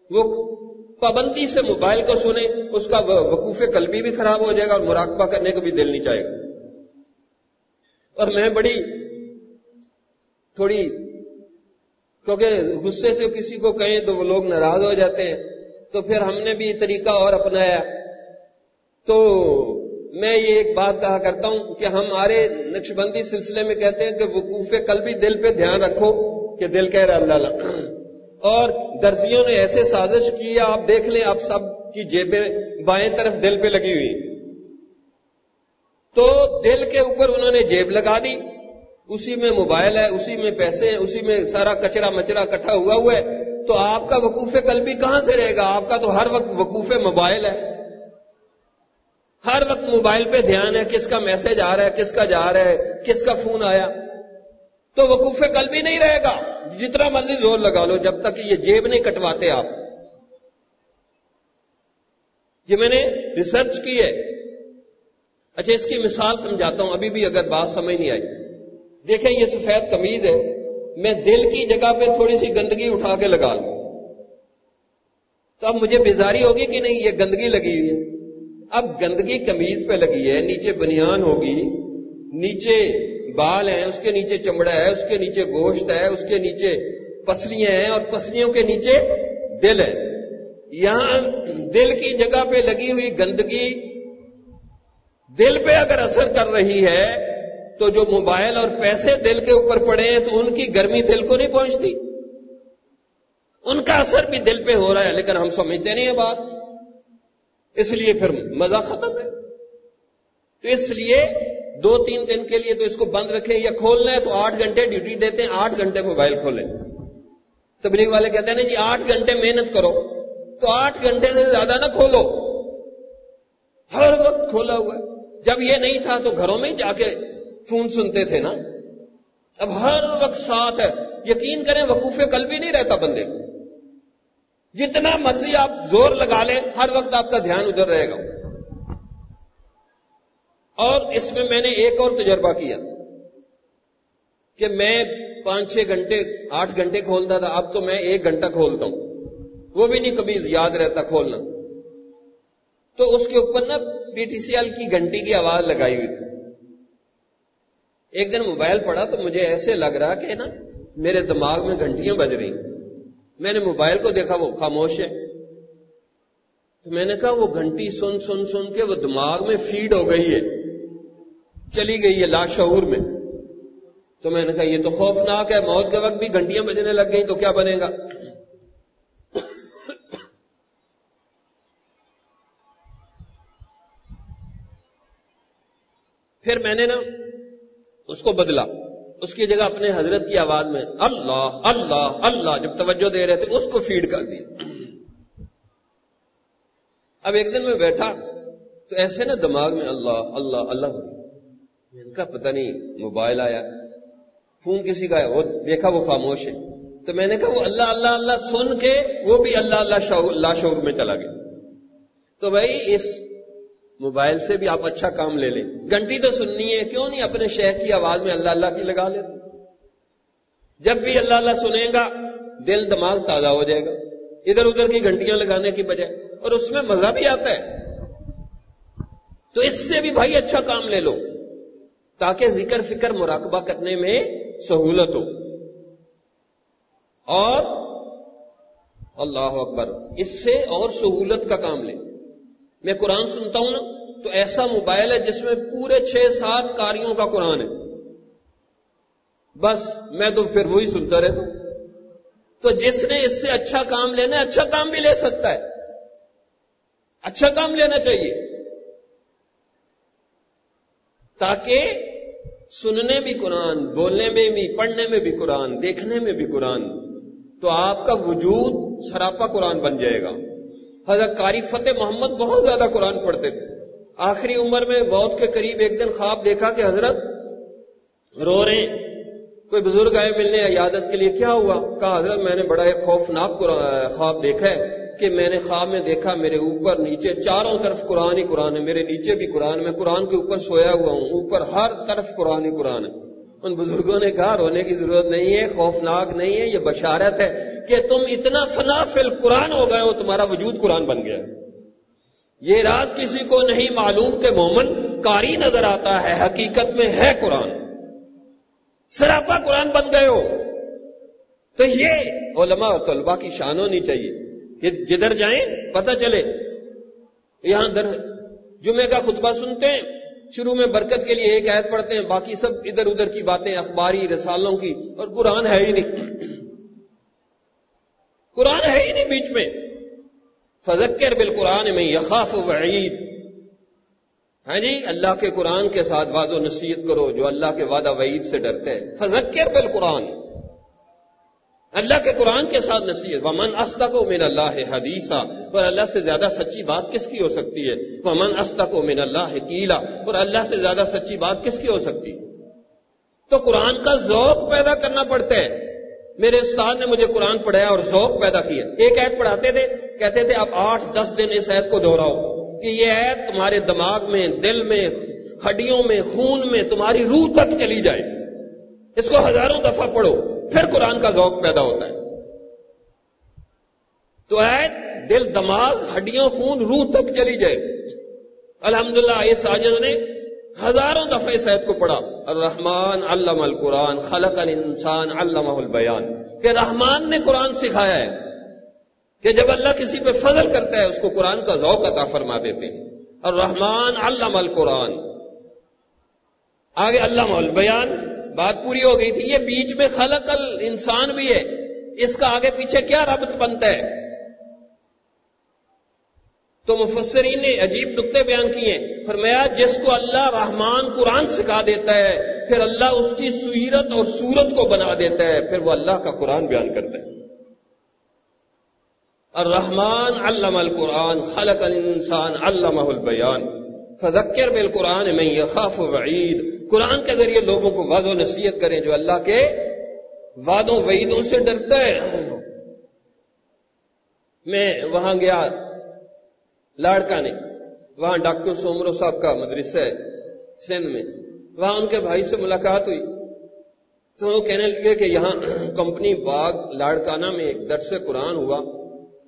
وہ پابندی سے موبائل کو سنے اس کا وقوف قلبی بھی خراب ہو جائے گا اور مراقبہ کرنے کو بھی دل نہیں چاہے گا۔ اور میں بڑی تھوڑی، کیونکہ غصے سے کسی کو کہیں تو وہ لوگ ناراض ہو جاتے ہیں، تو پھر ہم نے بھی طریقہ اور اپنایا۔ تو میں یہ ایک بات کہا کرتا ہوں کہ ہمارے نقش بندی سلسلے میں کہتے ہیں کہ وقوف قلبی دل پہ دھیان رکھو کہ دل کہہ رہا اللہ اللہ اور درزیوں نے ایسے سازش کی، آپ دیکھ لیں آپ سب کی جیبیں بائیں طرف دل پہ لگی ہوئی۔ تو دل کے اوپر انہوں نے جیب لگا دی۔ اسی میں موبائل ہے، اسی میں پیسے ہیں اسی میں سارا کچرا مچرا کٹھا ہوا ہوا ہے۔ تو آپ کا وقوف قلبی کہاں سے رہے گا؟ آپ کا تو ہر وقت وقوف موبائل ہے۔ ہر وقت موبائل پہ دھیان ہے، کس کا میسج آ رہا ہے، کس کا جا رہا ہے، کس کا فون آیا۔ تو وقوف قلبی نہیں رہے گا۔ جتنا مرضی زور لگا لو، جب تک یہ جیب نہیں کٹواتے آپ۔ یہ میں نے ریسرچ کی ہے۔ اچھا اس کی مثال سمجھاتا ہوں۔ ابھی بھی اگر بات سمجھ نہیں آئی۔ دیکھیں، یہ سفید کمیز ہے۔ میں دل کی جگہ پہ تھوڑی سی گندگی اٹھا کے لگا لوں۔ تو اب مجھے بیزاری ہوگی کہ نہیں؟ یہ گندگی لگی ہوئی ہے۔ اب گندگی کمیز پہ لگی ہے، نیچے بنیان ہوگی، نیچے بال ہیں، اس کے نیچے چمڑا ہے، اس کے نیچے گوشت ہے، اس کے نیچے پسلیاں ہیں اور پسلیوں کے نیچے دل ہے۔ یہاں دل کی جگہ پہ لگی ہوئی گندگی دل پہ اگر اثر کر رہی ہے، تو جو موبائل اور پیسے دل کے اوپر پڑے ہیں، تو ان کی گرمی دل کو نہیں پہنچتی۔ ان کا اثر بھی دل پہ ہو رہا ہے، لیکن ہم سمجھتے نہیں ہیں بات۔ اس لیے پھر مزہ ختم ہے۔ تو اس لیے دو تین دن کے لیے تو اس کو بند رکھیں یا کھولنا ہے تو آٹھ گھنٹے ڈیوٹی دیتے ہیں، آٹھ گھنٹے موبائل کھولیں۔ تبلیغ والے کہتے ہیں نا جی آٹھ گھنٹے محنت کرو۔ تو آٹھ گھنٹے سے زیادہ نہ کھولو۔ ہر وقت کھولا ہوا ہے۔ جب یہ نہیں تھا تو گھروں میں جا کے فون سنتے تھے نا۔ اب ہر وقت ساتھ ہے۔ یقین کریں وقوف کل بھی نہیں رہتا بندے۔ کو جتنا مرضی آپ زور لگا لیں، ہر وقت آپ کا دھیان ادھر رہے گا۔ اور اس میں میں نے ایک اور تجربہ کیا کہ میں پانچ چھ گھنٹے، آٹھ گھنٹے کھولتا تھا، اب تو میں ایک گھنٹہ کھولتا ہوں۔ وہ بھی نہیں کبھی یاد رہتا کھولنا۔ تو اس کے اوپر نا پی ٹی سی ایل کی گھنٹی کی آواز لگائی ہوئی تھی۔ ایک دن موبائل پڑا تو مجھے ایسے لگ رہا کہ نا میرے دماغ میں گھنٹیاں بج رہی۔ میں نے موبائل کو دیکھا، وہ خاموش ہے۔ تو میں نے کہا، وہ گھنٹی سن سن سن کے وہ دماغ میں فیڈ ہو گئی ہے۔ چلی گئی ہے لاشعور میں۔ تو میں نے کہا، یہ تو خوفناک ہے، موت کے وقت بھی گھنٹیاں بجنے لگ گئی تو کیا بنے گا؟ پھر میں نے نا اس کو بدلا۔ اس کی جگہ اپنے حضرت کی آواز میں اللہ اللہ اللہ جب توجہ دے رہے تھے، اس کو فیڈ کر دیا۔ اب ایک دن میں بیٹھا، تو ایسے نا دماغ میں اللہ اللہ اللہ۔ میں کہا پتہ نہیں، موبائل آیا۔ فون کسی کا ہے، وہ دیکھا، وہ خاموش ہے۔ تو میں نے کہا، وہ اللہ اللہ اللہ سن کے وہ بھی اللہ اللہ اللہ شعور میں چلا گیا۔ تو بھائی، اس موبائل سے بھی آپ اچھا کام لے لیں۔ گھنٹی تو سننی ہے، کیوں نہیں اپنے شیخ کی آواز میں اللہ اللہ کی لگا لیتے؟ جب بھی اللہ اللہ سنے گا، دل، دماغ تازہ ہو جائے گا۔ ادھر ادھر کی گھنٹیاں لگانے کی بجائے۔ اور اس میں مزہ بھی آتا ہے۔ تو اس سے بھی بھائی اچھا کام لے لو۔ تاکہ ذکر فکر مراقبہ کرنے میں سہولت ہو۔ اور اللہ اکبر، اس سے اور سہولت کا کام لیں۔ میں قرآن سنتا ہوں نا، تو ایسا موبائل ہے جس میں پورے چھ سات کاریوں کا قرآن ہے۔ بس، میں تو پھر وہی سنتا رہتا ہوں۔ تو جس نے اس سے اچھا کام لینا ہے اچھا کام بھی لے سکتا ہے۔ اچھا کام لینا چاہیے۔ تاکہ سننے بھی قرآن، بولنے میں بھی، پڑھنے میں بھی قرآن، دیکھنے میں بھی قرآن۔ تو آپ کا وجود سراپا قرآن بن جائے گا۔ حضرت قاری فتح محمد بہت زیادہ قرآن پڑھتے تھے۔ آخری عمر میں بہت کے قریب ایک دن خواب دیکھا کہ حضرت رو رہے کوئی بزرگ آئے ملنے عیادت کے لیے کیا ہوا؟ کہا، حضرت میں نے بڑا ایک خوفناک خواب دیکھا ہے۔ کہ میں نے خواب میں دیکھا میرے اوپر نیچے چاروں طرف قرآن ہی قرآن ہے، میرے نیچے بھی قرآن میں قرآن کے اوپر سویا ہوا ہوں، اوپر ہر طرف قرآن ہی قرآن ہے۔ ان بزرگوں نے کہا، رونے کی ضرورت نہیں ہے، خوفناک نہیں ہے، یہ بشارت ہے کہ تم اتنا فنا فل قرآن ہو گئے ہو، تمہارا وجود قرآن بن گیا۔ یہ راز کسی کو نہیں معلوم کہ مومن کاری نظر آتا ہے، حقیقت میں ہے قرآن۔ سراپا قرآن بن گئے ہو۔ تو یہ علماء اور طلبا کی شان ہونی چاہیے۔ جدھر جائیں، پتہ چلے۔ یہاں در جمعے کا خطبہ سنتے ہیں، شروع میں برکت کے لیے ایک عید پڑھتے ہیں، باقی سب ادھر ادھر کی باتیں، اخباری رسالوں کی، اور قرآن ہے ہی نہیں۔ قرآن ہے ہی نہیں بیچ میں۔ فذکر بالقرآن میں یخاف وعید۔ ہاں جی اللہ کے قرآن کے ساتھ واد و نصیحت کرو، جو اللہ کے وعدہ وعید سے ڈرتے ہیں۔ فذکر بالقرآن۔ اللہ کے قرآن کے ساتھ نصیحت، ومن استق من اللہ حدیثہ اور اللہ سے زیادہ سچی بات کس کی ہو سکتی ہے؟ ومن استق من اللہ کیلا اور اللہ سے زیادہ سچی بات کس کی ہو سکتی؟ ہے تو قرآن کا ذوق پیدا کرنا پڑتا ہے۔ میرے استاد نے مجھے قرآن پڑھایا اور ذوق پیدا کیا ایک عید پڑھاتے تھے، کہتے تھے آپ آٹھ دس دن اس عید کو دہراؤ کہ یہ عید تمہارے دماغ میں، دل میں، ہڈیوں میں، خون میں، تمہاری روح تک چلی جائے۔ اس کو ہزاروں دفعہ پڑھو۔ پھر قرآن کا ذوق پیدا ہوتا ہے۔ تو ہے، دل، دماغ ہڈیوں خون، روح تک چلی جائے۔ الحمدللہ للہ ساجد نے ہزاروں دفعہ صحت کو پڑھا۔ الرحمان علم القرآن، خلق الانسان علمہ البیان۔ کہ رحمان نے قرآن سکھایا ہے۔ کہ جب اللہ کسی پہ فضل کرتا ہے، اس کو قرآن کا ذوق عطا فرما دیتے ہیں۔ اور رحمان علم القرآن۔ آگے اللہ البیان۔ بات پوری ہو گئی تھی، یہ بیچ میں خلق انسان بھی ہے۔ اس کا آگے پیچھے کیا ربط بنتا ہے؟ تو مفسرین نے عجیب نقطے بیان کیے فرمایا، جس کو اللہ رحمان قرآن سکھا دیتا ہے، پھر اللہ اس کی سیرت اور صورت کو بنا دیتا ہے، پھر وہ اللہ کا قرآن بیان کرتا ہے۔ الرحمن علم القرآن، خلق الانسان علمہ البیان فذکر بالقرآن میں یخاف وعید۔ قرآن کے ذریعے لوگوں کو وعد و نصیحت کریں جو اللہ کے وعدوں، وعیدوں سے ڈرتا ہے۔ میں وہاں گیا، لاڑکا نے، وہاں ڈاکٹر سومرو صاحب کا مدرسہ ہے، سندھ میں۔ وہاں ان کے بھائی سے ملاقات ہوئی۔ تو وہ کہنے لگے کہ یہاں کمپنی باغ، لاڑکانہ میں ایک درس قرآن ہوا۔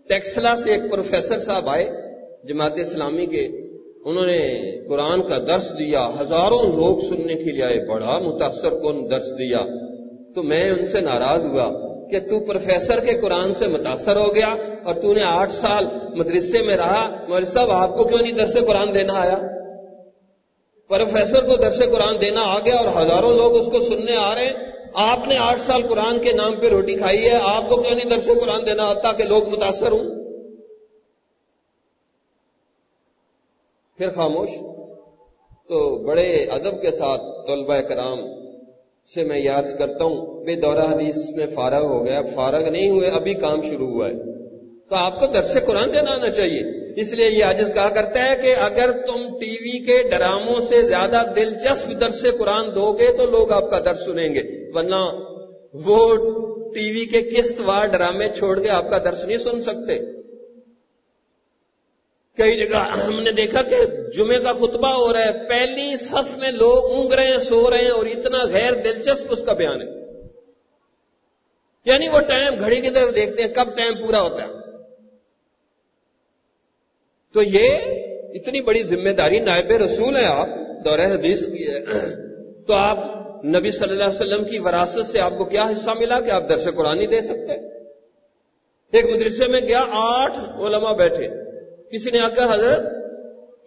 ٹیکسلا سے ایک پروفیسر صاحب آئے جماعت اسلامی کے۔ انہوں نے قرآن کا درس دیا، ہزاروں لوگ سننے کے لیے آئے، بڑا متاثر کن درس دیا۔ تو میں ان سے ناراض ہوا کہ تو پروفیسر کے قرآن سے متاثر ہو گیا اور تو نے آٹھ سال مدرسے میں رہا مول صاحب، آپ کو کیوں نہیں درس قرآن دینا آیا؟ پروفیسر کو درس قرآن دینا آ گیا اور ہزاروں لوگ اس کو سننے آ رہے ہیں۔ آپ نے آٹھ سال قرآن کے نام پہ روٹی کھائی ہے، آپ کو کیوں نہیں درس قرآن دینا آتا کہ لوگ متاثر ہوں؟ پھر خاموش۔ تو بڑے ادب کے ساتھ طلبہ کرام سے میں یاد کرتا ہوں، بے دورہ حدیث میں فارغ ہو گیا فارغ نہیں ہوئے، ابھی کام شروع ہوا ہے۔ تو آپ کو درس قرآن دینا آنا چاہیے۔ اس لیے یہ عجز کہا کرتا ہے کہ اگر تم ٹی وی کے ڈراموں سے زیادہ دلچسپ درس قرآن دو گے تو لوگ آپ کا درس سنیں گے۔ ورنہ وہ ٹی وی کے قسط وار ڈرامے چھوڑ کے آپ کا درس نہیں سن سکتے۔ کئی جگہ ہم نے دیکھا کہ جمعے کا خطبہ ہو رہا ہے، پہلی صف میں لوگ اونگ رہے ہیں، سو رہے ہیں اور اتنا غیر دلچسپ اس کا بیان ہے۔ یعنی وہ ٹائم گھڑی کی طرف دیکھتے ہیں، کب ٹائم پورا ہوتا ہے۔ تو یہ اتنی بڑی ذمہ داری نائب رسول ہے آپ، دورہ حدیث کی ہے۔ تو آپ نبی صلی اللہ علیہ وسلم کی وراثت سے آپ کو کیا حصہ ملا کہ آپ درس قرآن ہی دے سکتے؟ ایک مدرسے میں گیا، آٹھ علماء بیٹھے۔ کسی نے آ کر حضرت،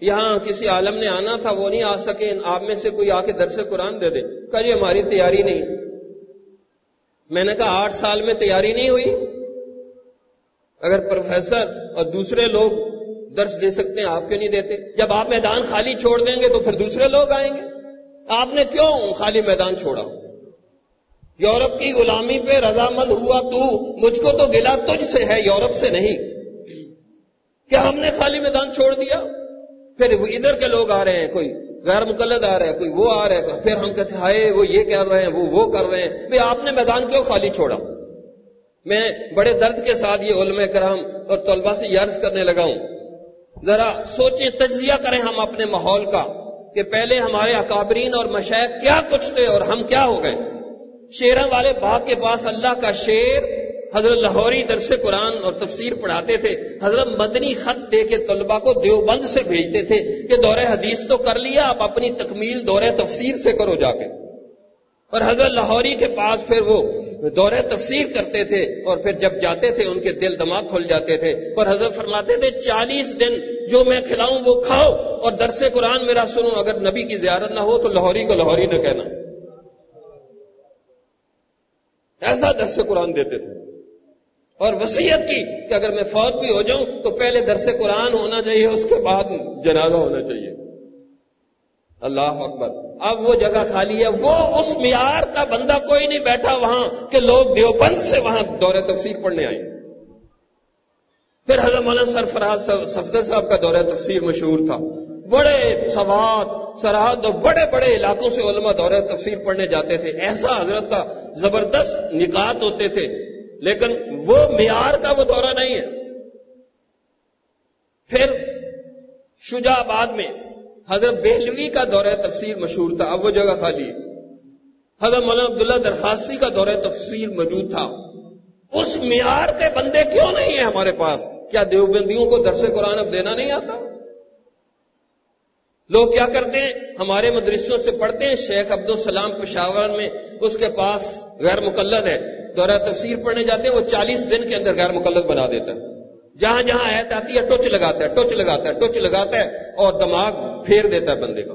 یہاں کسی عالم نے آنا تھا، وہ نہیں آ سکے، آپ میں سے کوئی آ کے درس قرآن دے دے۔ کہا جی ہماری تیاری نہیں۔ میں نے کہا، آٹھ سال میں تیاری نہیں ہوئی۔ اگر پروفیسر اور دوسرے لوگ درس دے سکتے ہیں، آپ کیوں نہیں دیتے؟ جب آپ میدان خالی چھوڑ دیں گے تو پھر دوسرے لوگ آئیں گے۔ آپ نے کیوں خالی میدان چھوڑا؟ یورپ کی غلامی پہ رضامند ہوا تو، مجھ کو تو گلا تجھ سے ہے، یورپ سے نہیں۔ کیا ہم نے خالی میدان چھوڑ دیا؟ پھر ادھر کے لوگ آ رہے ہیں، کوئی غیر مقلد آ رہا ہے، کوئی وہ آ رہا ہے پھر ہم کہتے ہیں، ہائے، وہ یہ کر رہے ہیں، وہ وہ کر رہے ہیں۔ بھائی آپ نے میدان کیوں خالی چھوڑا؟ میں بڑے درد کے ساتھ یہ علم کرام اور طلبا سے یارز کرنے لگا ہوں۔ ذرا سوچیں، تجزیہ کریں ہم اپنے ماحول کا کہ پہلے ہمارے اکابرین اور مشائق کیا کچھ تھے اور ہم کیا ہو گئے۔ شیروں والے باغ کے پاس اللہ کا شیر حضرت لاہوری درس قرآن اور تفسیر پڑھاتے تھے۔ حضرت مدنی خط دے کے طلبہ کو دیوبند سے بھیجتے تھے کہ دورہ حدیث تو کر لیا، آپ اپنی تکمیل دورہ تفسیر سے کرو جا کے۔ اور حضرت لاہوری کے پاس پھر وہ دورہ تفسیر کرتے تھے اور پھر جب جاتے تھے ان کے دل دماغ کھل جاتے تھے۔ اور حضرت فرماتے تھے، چالیس دن جو میں کھلاؤں وہ کھاؤ اور درس قرآن میرا سنو، اگر نبی کی زیارت نہ ہو تو لاہوری کو لاہوری نہ کہنا۔ ایسا درس قرآن دیتے تھے۔ اور وسیعت کی کہ اگر میں فوت بھی ہو جاؤں تو پہلے درس قرآن ہونا چاہیے، اس کے بعد جنازہ ہونا چاہیے۔ اللہ اکبر۔ اب وہ جگہ خالی ہے، وہ اس معیار کا بندہ کوئی نہیں بیٹھا وہاں کہ لوگ دیوبند سے وہاں دورہ تفسیر پڑھنے آئے۔ پھر حضرت مولانا سرفراز صفدر صاحب کا دورہ تفسیر مشہور تھا۔ بڑے سوات سرحد اور بڑے بڑے علاقوں سے علماء دورہ تفسیر پڑھنے جاتے تھے۔ ایسا حضرت کا زبردست نکات ہوتے تھے۔ لیکن وہ معیار کا وہ دورہ نہیں ہے۔ پھر شجا آباد میں حضرت بہلوی کا دورہ تفسیر مشہور تھا، اب وہ جگہ خالی ہے۔ حضرت مولانا عبداللہ درخواستی کا دورہ تفسیر موجود تھا۔ اس معیار کے بندے کیوں نہیں ہیں ہمارے پاس؟ کیا دیوبندیوں کو درس قرآن اب دینا نہیں آتا؟ لوگ کیا کرتے ہیں؟ ہمارے مدرسوں سے پڑھتے ہیں، شیخ عبد السلام پشاور میں اس کے پاس غیر مقلد ہے۔ دورہ تفسیر پڑھنے جاتے ہیں، وہ چالیس دن کے اندر غیر مقلد بنا دیتا ہے۔ جہاں جہاں آیت آتی ہے، ٹوچ لگاتا ہے، ٹوچ لگاتا ہے، ٹوچ لگاتا ہے اور دماغ پھیر دیتا ہے بندے کا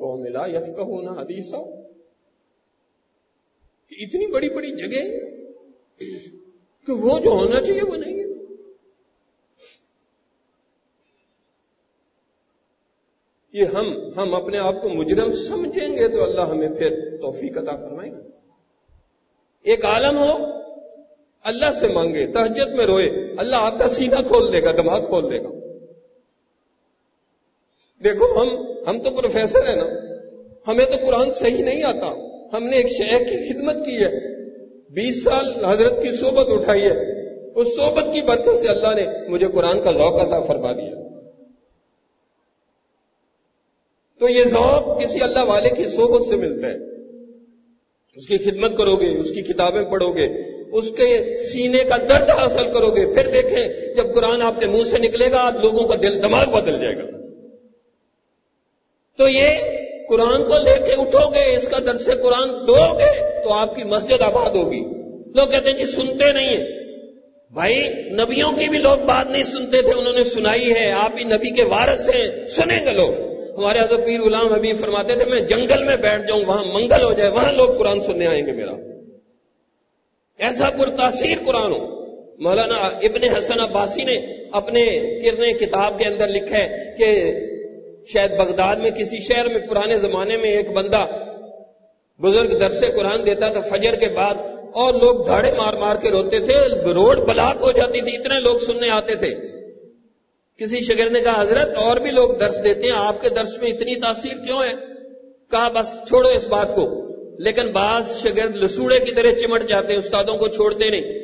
کو ملا یف کا ہونا حدیث اتنی بڑی بڑی جگہ کہ وہ جو ہونا چاہیے وہ نہیں۔ یہ ہم ہم اپنے آپ کو مجرم سمجھیں گے تو اللہ ہمیں پھر توفیق عطا فرمائے گا۔ ایک عالم ہو، اللہ سے مانگے، تہجد میں روئے، اللہ آپ کا سینہ کھول دے گا، دماغ کھول دے گا۔ دیکھو، ہم ہم تو پروفیسر ہیں نا، ہمیں تو قرآن صحیح نہیں آتا۔ ہم نے ایک شہر کی خدمت کی ہے، بیس سال حضرت کی صحبت اٹھائی ہے۔ اس صحبت کی برکت سے اللہ نے مجھے قرآن کا ذوق عطا فرما دیا۔ تو یہ ذوق کسی اللہ والے کی صحبت سے ملتا ہے۔ اس کی خدمت کرو گے اس کی کتابیں پڑھو گے اس کے سینے کا درد حاصل کرو گے پھر دیکھیں، جب قرآن آپ کے منہ سے نکلے گا، آپ لوگوں کا دل، دماغ بدل جائے گا۔ تو یہ قرآن کو لے کے اٹھو گے اس کا درس قرآن دو گے تو آپ کی مسجد آباد ہوگی۔ لوگ کہتے ہیں جی سنتے نہیں ہیں۔ بھائی، نبیوں کی بھی لوگ بات نہیں سنتے تھے، انہوں نے سنائی ہے۔ آپ ہی نبی کے وارث ہیں، سنیں گے لوگ۔ ہمارے حضرت پیر غلام حبیب فرماتے تھے، میں جنگل میں بیٹھ جاؤں، وہاں منگل ہو جائے، وہاں لوگ قرآن سننے آئیں گے میرا۔ ایسا پرتاثیر قرآن ہو۔ مولانا ابن حسن عباسی نے اپنے کرنے کتاب کے اندر لکھا ہے کہ شاید بغداد میں کسی شہر میں پرانے زمانے میں ایک بندہ بزرگ درس قرآن دیتا تھا، فجر کے بعد اور لوگ دھاڑے مار مار کے روتے تھے، روڈ بلاک ہو جاتی تھی، اتنے لوگ سننے آتے تھے۔ کسی شگر نے کہا حضرت اور بھی لوگ درس دیتے ہیں، آپ کے درس میں اتنی تاثیر کیوں ہے؟ کہا، بس چھوڑو اس بات کو۔ لیکن بعض شگرد لسوڑے کی طرح چمٹ جاتے ہیں، استادوں کو چھوڑتے نہیں۔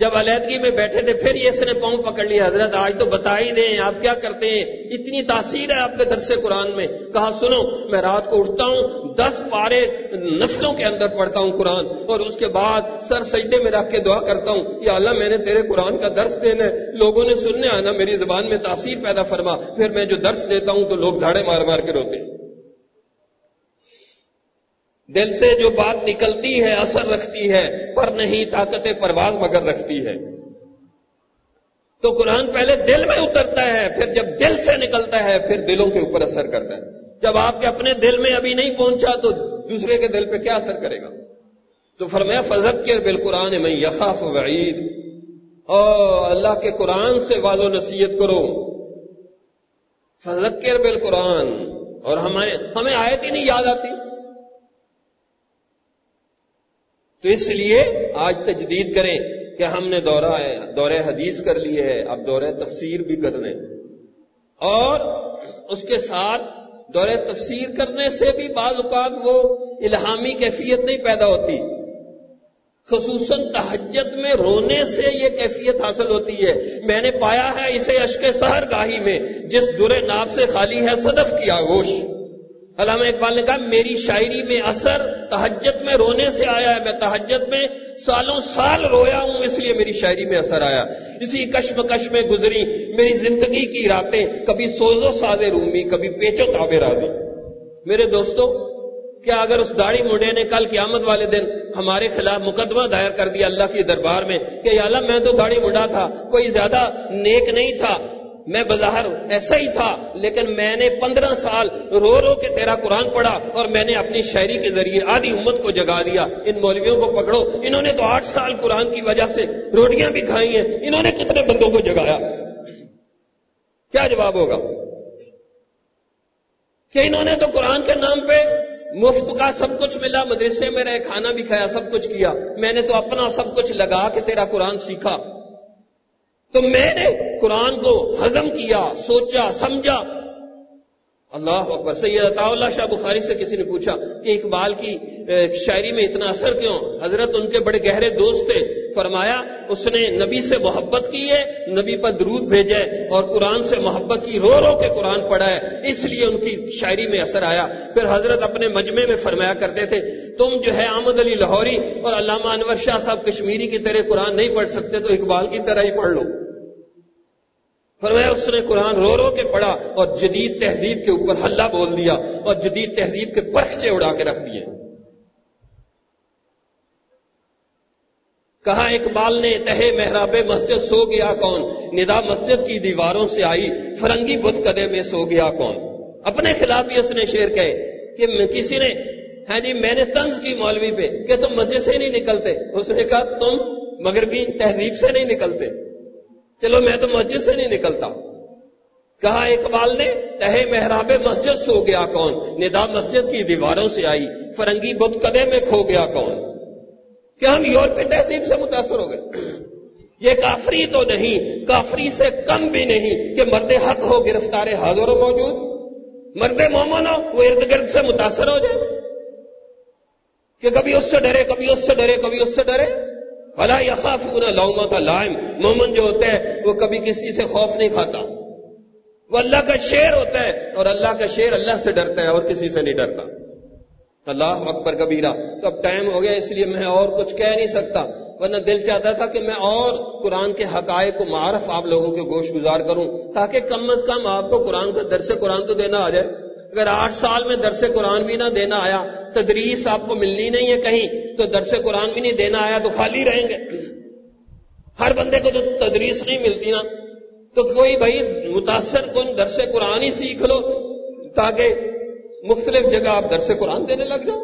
جب علیحدگی میں بیٹھے تھے، پھر یہ اس نے پاؤں پکڑ لیا، حضرت آج تو بتا ہی دیں، آپ کیا کرتے ہیں؟ اتنی تاثیر ہے آپ کے درس قرآن میں۔ کہا، سنو، میں رات کو اٹھتا ہوں، دس پارے نفلوں کے اندر پڑھتا ہوں قرآن، اور اس کے بعد سر سجدے میں رکھ کے دعا کرتا ہوں، یا اللہ، میں نے تیرے قرآن کا درس دینا ہے۔ لوگوں نے سننے آنا، میری زبان میں تاثیر پیدا فرما۔ پھر میں جو درس دیتا ہوں تو لوگ دھاڑے مار مار کے روتے ہیں۔ دل سے جو بات نکلتی ہے، اثر رکھتی ہے، پر نہیں طاقت پرواز مگر رکھتی ہے۔ تو قرآن پہلے دل میں اترتا ہے، پھر جب دل سے نکلتا ہے، پھر دلوں کے اوپر اثر کرتا ہے۔ جب آپ کے اپنے دل میں ابھی نہیں پہنچا، تو دوسرے کے دل پہ کیا اثر کرے گا؟ تو فرمایا فضق کے بال قرآن میں یخاف وعید او اللہ کے قرآن سے واض و نصیحت کرو۔ فضکر بال قرآن اور ہمیں ہمیں آیت ہی نہیں یاد آتی۔ تو اس لیے آج تجدید کریں کہ ہم نے دورہ دورہ حدیث کر لی ہے، اب دورہ تفسیر بھی کر لیں۔ اور اس کے ساتھ دورہ تفسیر کرنے سے بھی بعض اوقات وہ الہامی کیفیت نہیں پیدا ہوتی۔ خصوصاً تحجت میں رونے سے یہ کیفیت حاصل ہوتی ہے۔ میں نے پایا ہے اسے اشک سہر گاہی میں، جس درے ناپ سے خالی ہے صدف کی آگوش علامہ اقبال نے کہا، میری شاعری میں اثر تہجت میں رونے سے آیا ہے، میں تہجت میں سالوں سال رویا ہوں، اس لیے میری شاعری میں اثر آیا۔ اسی کشم میں گزری میری زندگی کی راتیں، کبھی سوزو سازے رومی، کبھی پیچو تابے راضی میرے دوستو، کیا اگر اس داڑھی مڈے نے کل قیامت والے دن ہمارے خلاف مقدمہ دائر کر دیا اللہ کی دربار میں کہ یا اللہ میں تو داڑھی مڈا تھا، کوئی زیادہ نیک نہیں تھا میں بظاہر ایسا ہی تھا، لیکن میں نے پندرہ سال رو رو کے تیرا قرآن پڑھا اور میں نے اپنی شاعری کے ذریعے آدھی امت کو جگا دیا۔ ان مولویوں کو پکڑو۔ انہوں نے تو آٹھ سال قرآن کی وجہ سے روٹیاں بھی کھائی ہیں۔ انہوں نے کتنے بندوں کو جگایا؟ کیا جواب ہوگا؟ کہ انہوں نے تو قرآن کے نام پہ مفت کا سب کچھ ملا، مدرسے میں رہے، کھانا بھی کھایا، سب کچھ کیا۔ میں نے تو اپنا سب کچھ لگا کے تیرا قرآن سیکھا۔ تو میں نے قرآن کو ہضم کیا سوچا سمجھا اللہ اکبر. سید عطا اللہ شاہ بخاری سے کسی نے پوچھا کہ اقبال کی شاعری میں اتنا اثر کیوں؟ حضرت ان کے بڑے گہرے دوست تھے. فرمایا، اس نے نبی سے محبت کی ہے، نبی پر درود بھیجے اور قرآن سے محبت کی رو رو کے قرآن پڑھا ہے. اس لیے ان کی شاعری میں اثر آیا. پھر حضرت اپنے مجمع میں فرمایا کرتے تھے، تم جو ہے احمد علی لاہوری اور علامہ انور شاہ صاحب کشمیری کی طرح قرآن نہیں پڑھ سکتے تو اقبال کی طرح ہی پڑھ لو. فرمایا، اس نے قرآن رو رو کے پڑھا اور جدید تہذیب کے اوپر ہلہ بول دیا اور جدید تہذیب کے پرخچے اڑا کے رکھ دیے۔ کہا، اقبال نے، تہے محراب مسجد، سو گیا کون؟ ندا مسجد کی دیواروں سے آئی، فرنگی بت کدے میں سو گیا کون؟ اپنے خلاف بھی اس نے شیر کہے کہ کسی نے ہاں جی میں نے طنز کی مولوی پہ کہ تم مسجد سے نہیں نکلتے۔ اس نے کہا، تم مغربی تہذیب سے نہیں نکلتے۔ چلو میں تو مسجد سے نہیں نکلتا۔ کہا اقبال نے، تہے محراب مسجد سو گیا کون؟ ندا مسجد کی دیواروں سے آئی، فرنگی بت کدے میں کھو گیا کون؟ کہ ہم یورپی تہذیب سے متاثر ہو گئے۔ یہ کافری تو نہیں، کافری سے کم بھی نہیں کہ مرد حق ہو، گرفتار حاضر ہو، موجود۔ مرد مومن ہو، وہ ارد گرد سے متاثر ہو جائے۔ کہ کبھی اس سے ڈرے، کبھی اس سے ڈرے، کبھی اس سے ڈرے۔ بلا یقاف لومت لائم مومن جو ہوتا ہے، وہ کبھی کسی سے خوف نہیں کھاتا۔ وہ اللہ کا شیر ہوتا ہے اور اللہ کا شیر اللہ سے ڈرتا ہے اور کسی سے نہیں ڈرتا۔ اللہ اکبر کبیرہ۔ تو اب ٹائم ہو گیا، اس لیے میں اور کچھ کہہ نہیں سکتا۔ ورنہ دل چاہتا تھا کہ میں اور قرآن کے حقائق کو معرف آپ لوگوں کے گوشت گزار کروں، تاکہ کم از کم آپ کو قرآن کا درس قرآن تو دینا آ جائے۔ اگر آٹھ سال میں درس قرآن بھی نہ دینا آیا، تدریس آپ کو ملنی نہیں ہے کہیں، تو درس قرآن بھی نہیں دینا آیا تو خالی رہیں گے۔ ہر بندے کو جو تدریس نہیں ملتی نا، تو کوئی بھائی متاثر کن درس قرآن ہی سیکھ لو، تاکہ مختلف جگہ آپ درس قرآن دینے لگ جاؤ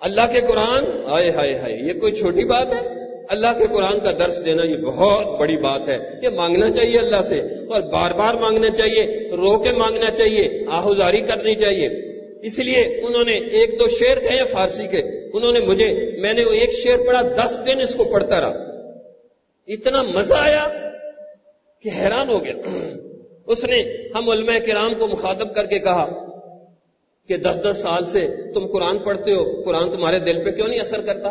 اللہ کے قرآن، آئے ہائے ہائے، یہ کوئی چھوٹی بات ہے؟ اللہ کے قرآن کا درس دینا یہ بہت بڑی بات ہے۔ یہ مانگنا چاہیے اللہ سے اور بار بار مانگنا چاہیے، رو کے مانگنا چاہیے، آہوزاری کرنی چاہیے۔ اس لیے انہوں نے ایک دو شعر کہے فارسی کے۔ انہوں نے مجھے، میں نے ایک شعر پڑھا، دس دن اس کو پڑھتا رہا۔ اتنا مزہ آیا کہ حیران ہو گیا۔ اس نے ہم علماء کرام کو مخاطب کر کے کہا کہ دس دس سال سے تم قرآن پڑھتے ہو، قرآن تمہارے دل پہ کیوں نہیں اثر کرتا؟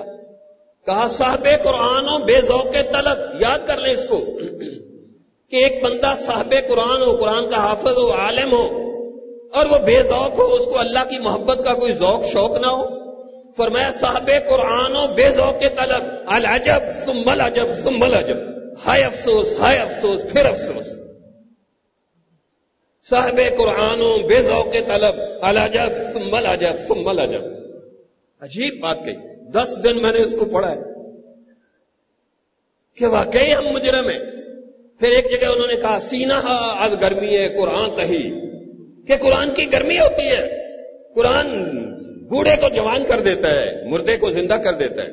کہا، صاحب قرآن ہو بے ذوق طلب، یاد کر لیں اس کو کہ ایک بندہ صاحب قرآن ہو، قرآن کا حافظ ہو، عالم ہو، اور وہ بے ذوق ہو، اس کو اللہ کی محبت کا کوئی ذوق، شوق نہ ہو۔ فرمایا، صاحب قرآن ہو بے ذوق طلب، العجب ثم العجب ثم العجب، ہائے افسوس ہائے افسوس، پھر افسوس۔ صاحب قرآن ہو بے ذوق طلب، العجب ثم العجب ثم العجب۔ عجیب بات کہی۔ دس دن میں نے اس کو پڑھا ہے کہ واقعی ہم مجرم ہیں۔ پھر ایک جگہ انہوں نے کہا، سینا از گرمی ہے، قرآن کہی کہ قرآن کی گرمی ہوتی ہے۔ قرآن بوڑھے کو جوان کر دیتا ہے، مردے کو زندہ کر دیتا ہے۔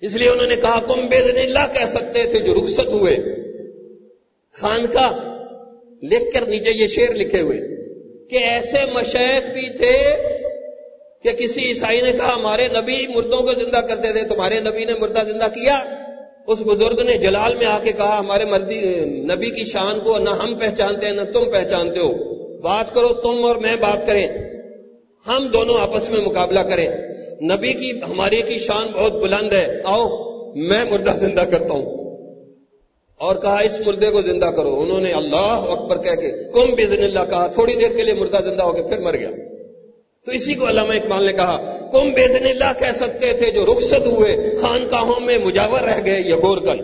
اس لیے انہوں نے کہا کم بے اللہ کہہ سکتے تھے جو رخصت ہوئے۔ خان کا لکھ کر نیچے یہ شیر لکھے ہوئے کہ ایسے مشیخ بھی تھے کہ کسی عیسائی نے کہا، ہمارے نبی مردوں کو زندہ کرتے تھے، تمہارے نبی نے مردہ زندہ کیا؟ اس بزرگ نے جلال میں آ کے کہا، ہمارے مردی نبی کی شان کو نہ ہم پہچانتے ہیں نہ تم پہچانتے ہو۔ بات کرو تم اور میں بات کریں۔ ہم دونوں آپس میں مقابلہ کریں۔ نبی کی، ہماری کی شان بہت بلند ہے۔ آؤ، میں مردہ زندہ کرتا ہوں۔ اور کہا، اس مردے کو زندہ کرو۔ انہوں نے اللہ اکبر کہہ کے، کم بزن اللہ کہا، تھوڑی دیر کے لیے مردہ زندہ ہو کے پھر مر گیا۔ تو اسی کو علامہ اقبال نے کہا، تم بیزن اللہ کہہ سکتے تھے جو رخصت ہوئے، خانقاہوں میں مجاور رہ گئے یا گورکن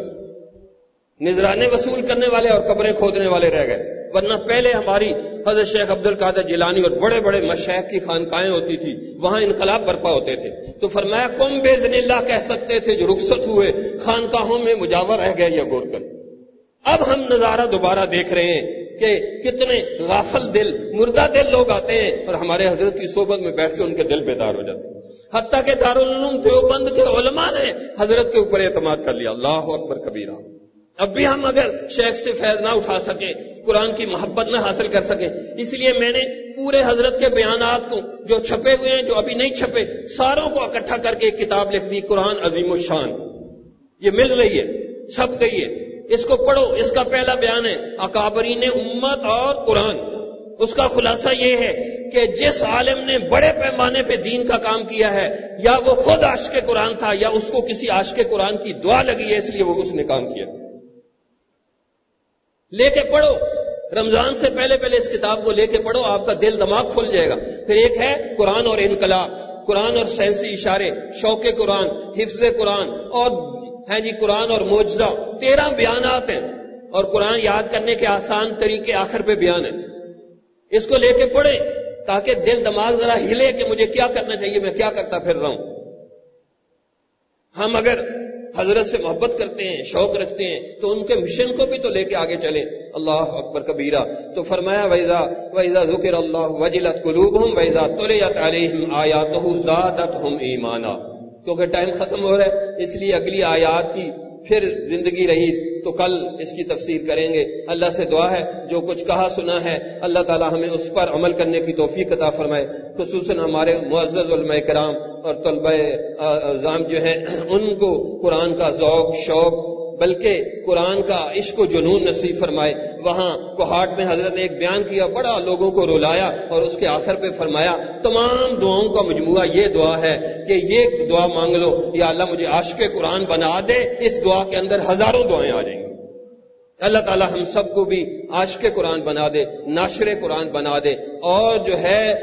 نذرانے وصول کرنے والے اور قبریں کھودنے والے رہ گئے۔ ورنہ پہلے ہماری حضرت شیخ عبد القادر جیلانی اور بڑے بڑے مشیخ کی خانقاہیں ہوتی تھی وہاں انقلاب برپا ہوتے تھے۔ تو فرمایا کم بیزن اللہ کہہ سکتے تھے جو رخصت ہوئے، خانقاہوں میں مجاور رہ گئے یا گورکن اب ہم نظارہ دوبارہ دیکھ رہے ہیں کہ کتنے غافل دل، مردہ دل لوگ آتے ہیں اور ہمارے حضرت کی صحبت میں بیٹھ کے ان کے دل بیدار ہو جاتے ہیں۔ حتیٰ کہ دارالعلوم دیوبند کے علماء نے حضرت کے اوپر اعتماد کر لیا۔ اللہ اکبر کبیرہ۔ اب بھی ہم اگر شیخ سے فیض نہ اٹھا سکیں، قرآن کی محبت نہ حاصل کر سکیں، اس لیے میں نے پورے حضرت کے بیانات کو جو چھپے ہوئے ہیں، جو ابھی نہیں چھپے، ساروں کو اکٹھا کر کے ایک کتاب لکھ دی، قرآن عظیم الشان۔ یہ مل رہی ہے، چھپ گئی ہے۔ اس کو پڑھو، اس کا پہلا بیان ہے، اکابرین امت اور قرآن۔ اس کا خلاصہ یہ ہے کہ جس عالم نے بڑے پیمانے پہ دین کا کام کیا ہے، یا وہ خود عاشق قرآن تھا، یا اس کو کسی عاشق قرآن کی دعا لگی ہے، اس لیے وہ اس نے کام کیا۔ لے کے پڑھو۔ رمضان سے پہلے پہلے اس کتاب کو لے کے پڑھو، آپ کا دل دماغ کھل جائے گا۔ پھر ایک ہے قرآن اور انقلاب۔ قرآن اور سینسی اشارے، شوق قرآن، حفظ قرآن اور ہے جی قرآن اور موجزہ تیرہ بیانات ہیں۔ اور قرآن یاد کرنے کے آسان طریقے آخر پہ بیان ہے اس کو لے کے پڑھیں تاکہ دل دماغ ذرا ہلے کہ مجھے کیا کرنا چاہیے، میں کیا کرتا پھر رہا ہوں۔ ہم اگر حضرت سے محبت کرتے ہیں، شوق رکھتے ہیں، تو ان کے مشن کو بھی تو لے کے آگے چلیں۔ اللہ اکبر کبیرہ۔ تو فرمایا ویزا ویزا ذکر اللہ وجلت قلوب ہوں ویزا تولیت علیہم آیات زادت ہم ایمانا کیونکہ ٹائم ختم ہو رہا ہے، اس لیے اگلی آیات کی پھر زندگی رہی۔ تو کل اس کی تفسیر کریں گے۔ اللہ سے دعا ہے، جو کچھ کہا سنا ہے، اللہ تعالی ہمیں اس پر عمل کرنے کی توفیق عطا فرمائے۔ خصوصاً ہمارے معزز علماء کرام اور طلبہ اعظام جو ہیں، ان کو قرآن کا ذوق، شوق بلکہ قرآن کا عشق و جنون نصیب فرمائے۔ وہاں کوہاٹ میں حضرت نے ایک بیان کیا، بڑا لوگوں کو رولایا اور اس کے آخر پہ فرمایا، تمام دعاؤں کا مجموعہ یہ دعا ہے کہ یہ دعا مانگ لو، یا اللہ مجھے عاشق قرآن بنا دے، اس دعا کے اندر ہزاروں دعائیں آ جائیں گی۔ اللہ تعالی ہم سب کو بھی عاشق قرآن بنا دے، ناشر قرآن بنا دے اور جو ہے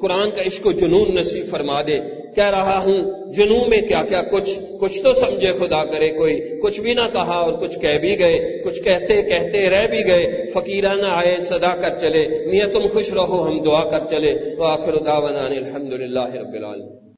قرآن کا عشق و جنون نصیب فرما دے۔ کہہ رہا ہوں، جنون میں کیا کیا کچھ کچھ تو سمجھے خدا کرے کوئی۔ کچھ بھی نہ کہا اور کچھ کہہ بھی گئے۔ کچھ کہتے کہتے رہ بھی گئے۔ فقیرہ نہ آئے، صدا کر چلے۔ میاں تم خوش رہو، ہم دعا کر چلے۔ وہ آخر الحمد للہ رب العالمین۔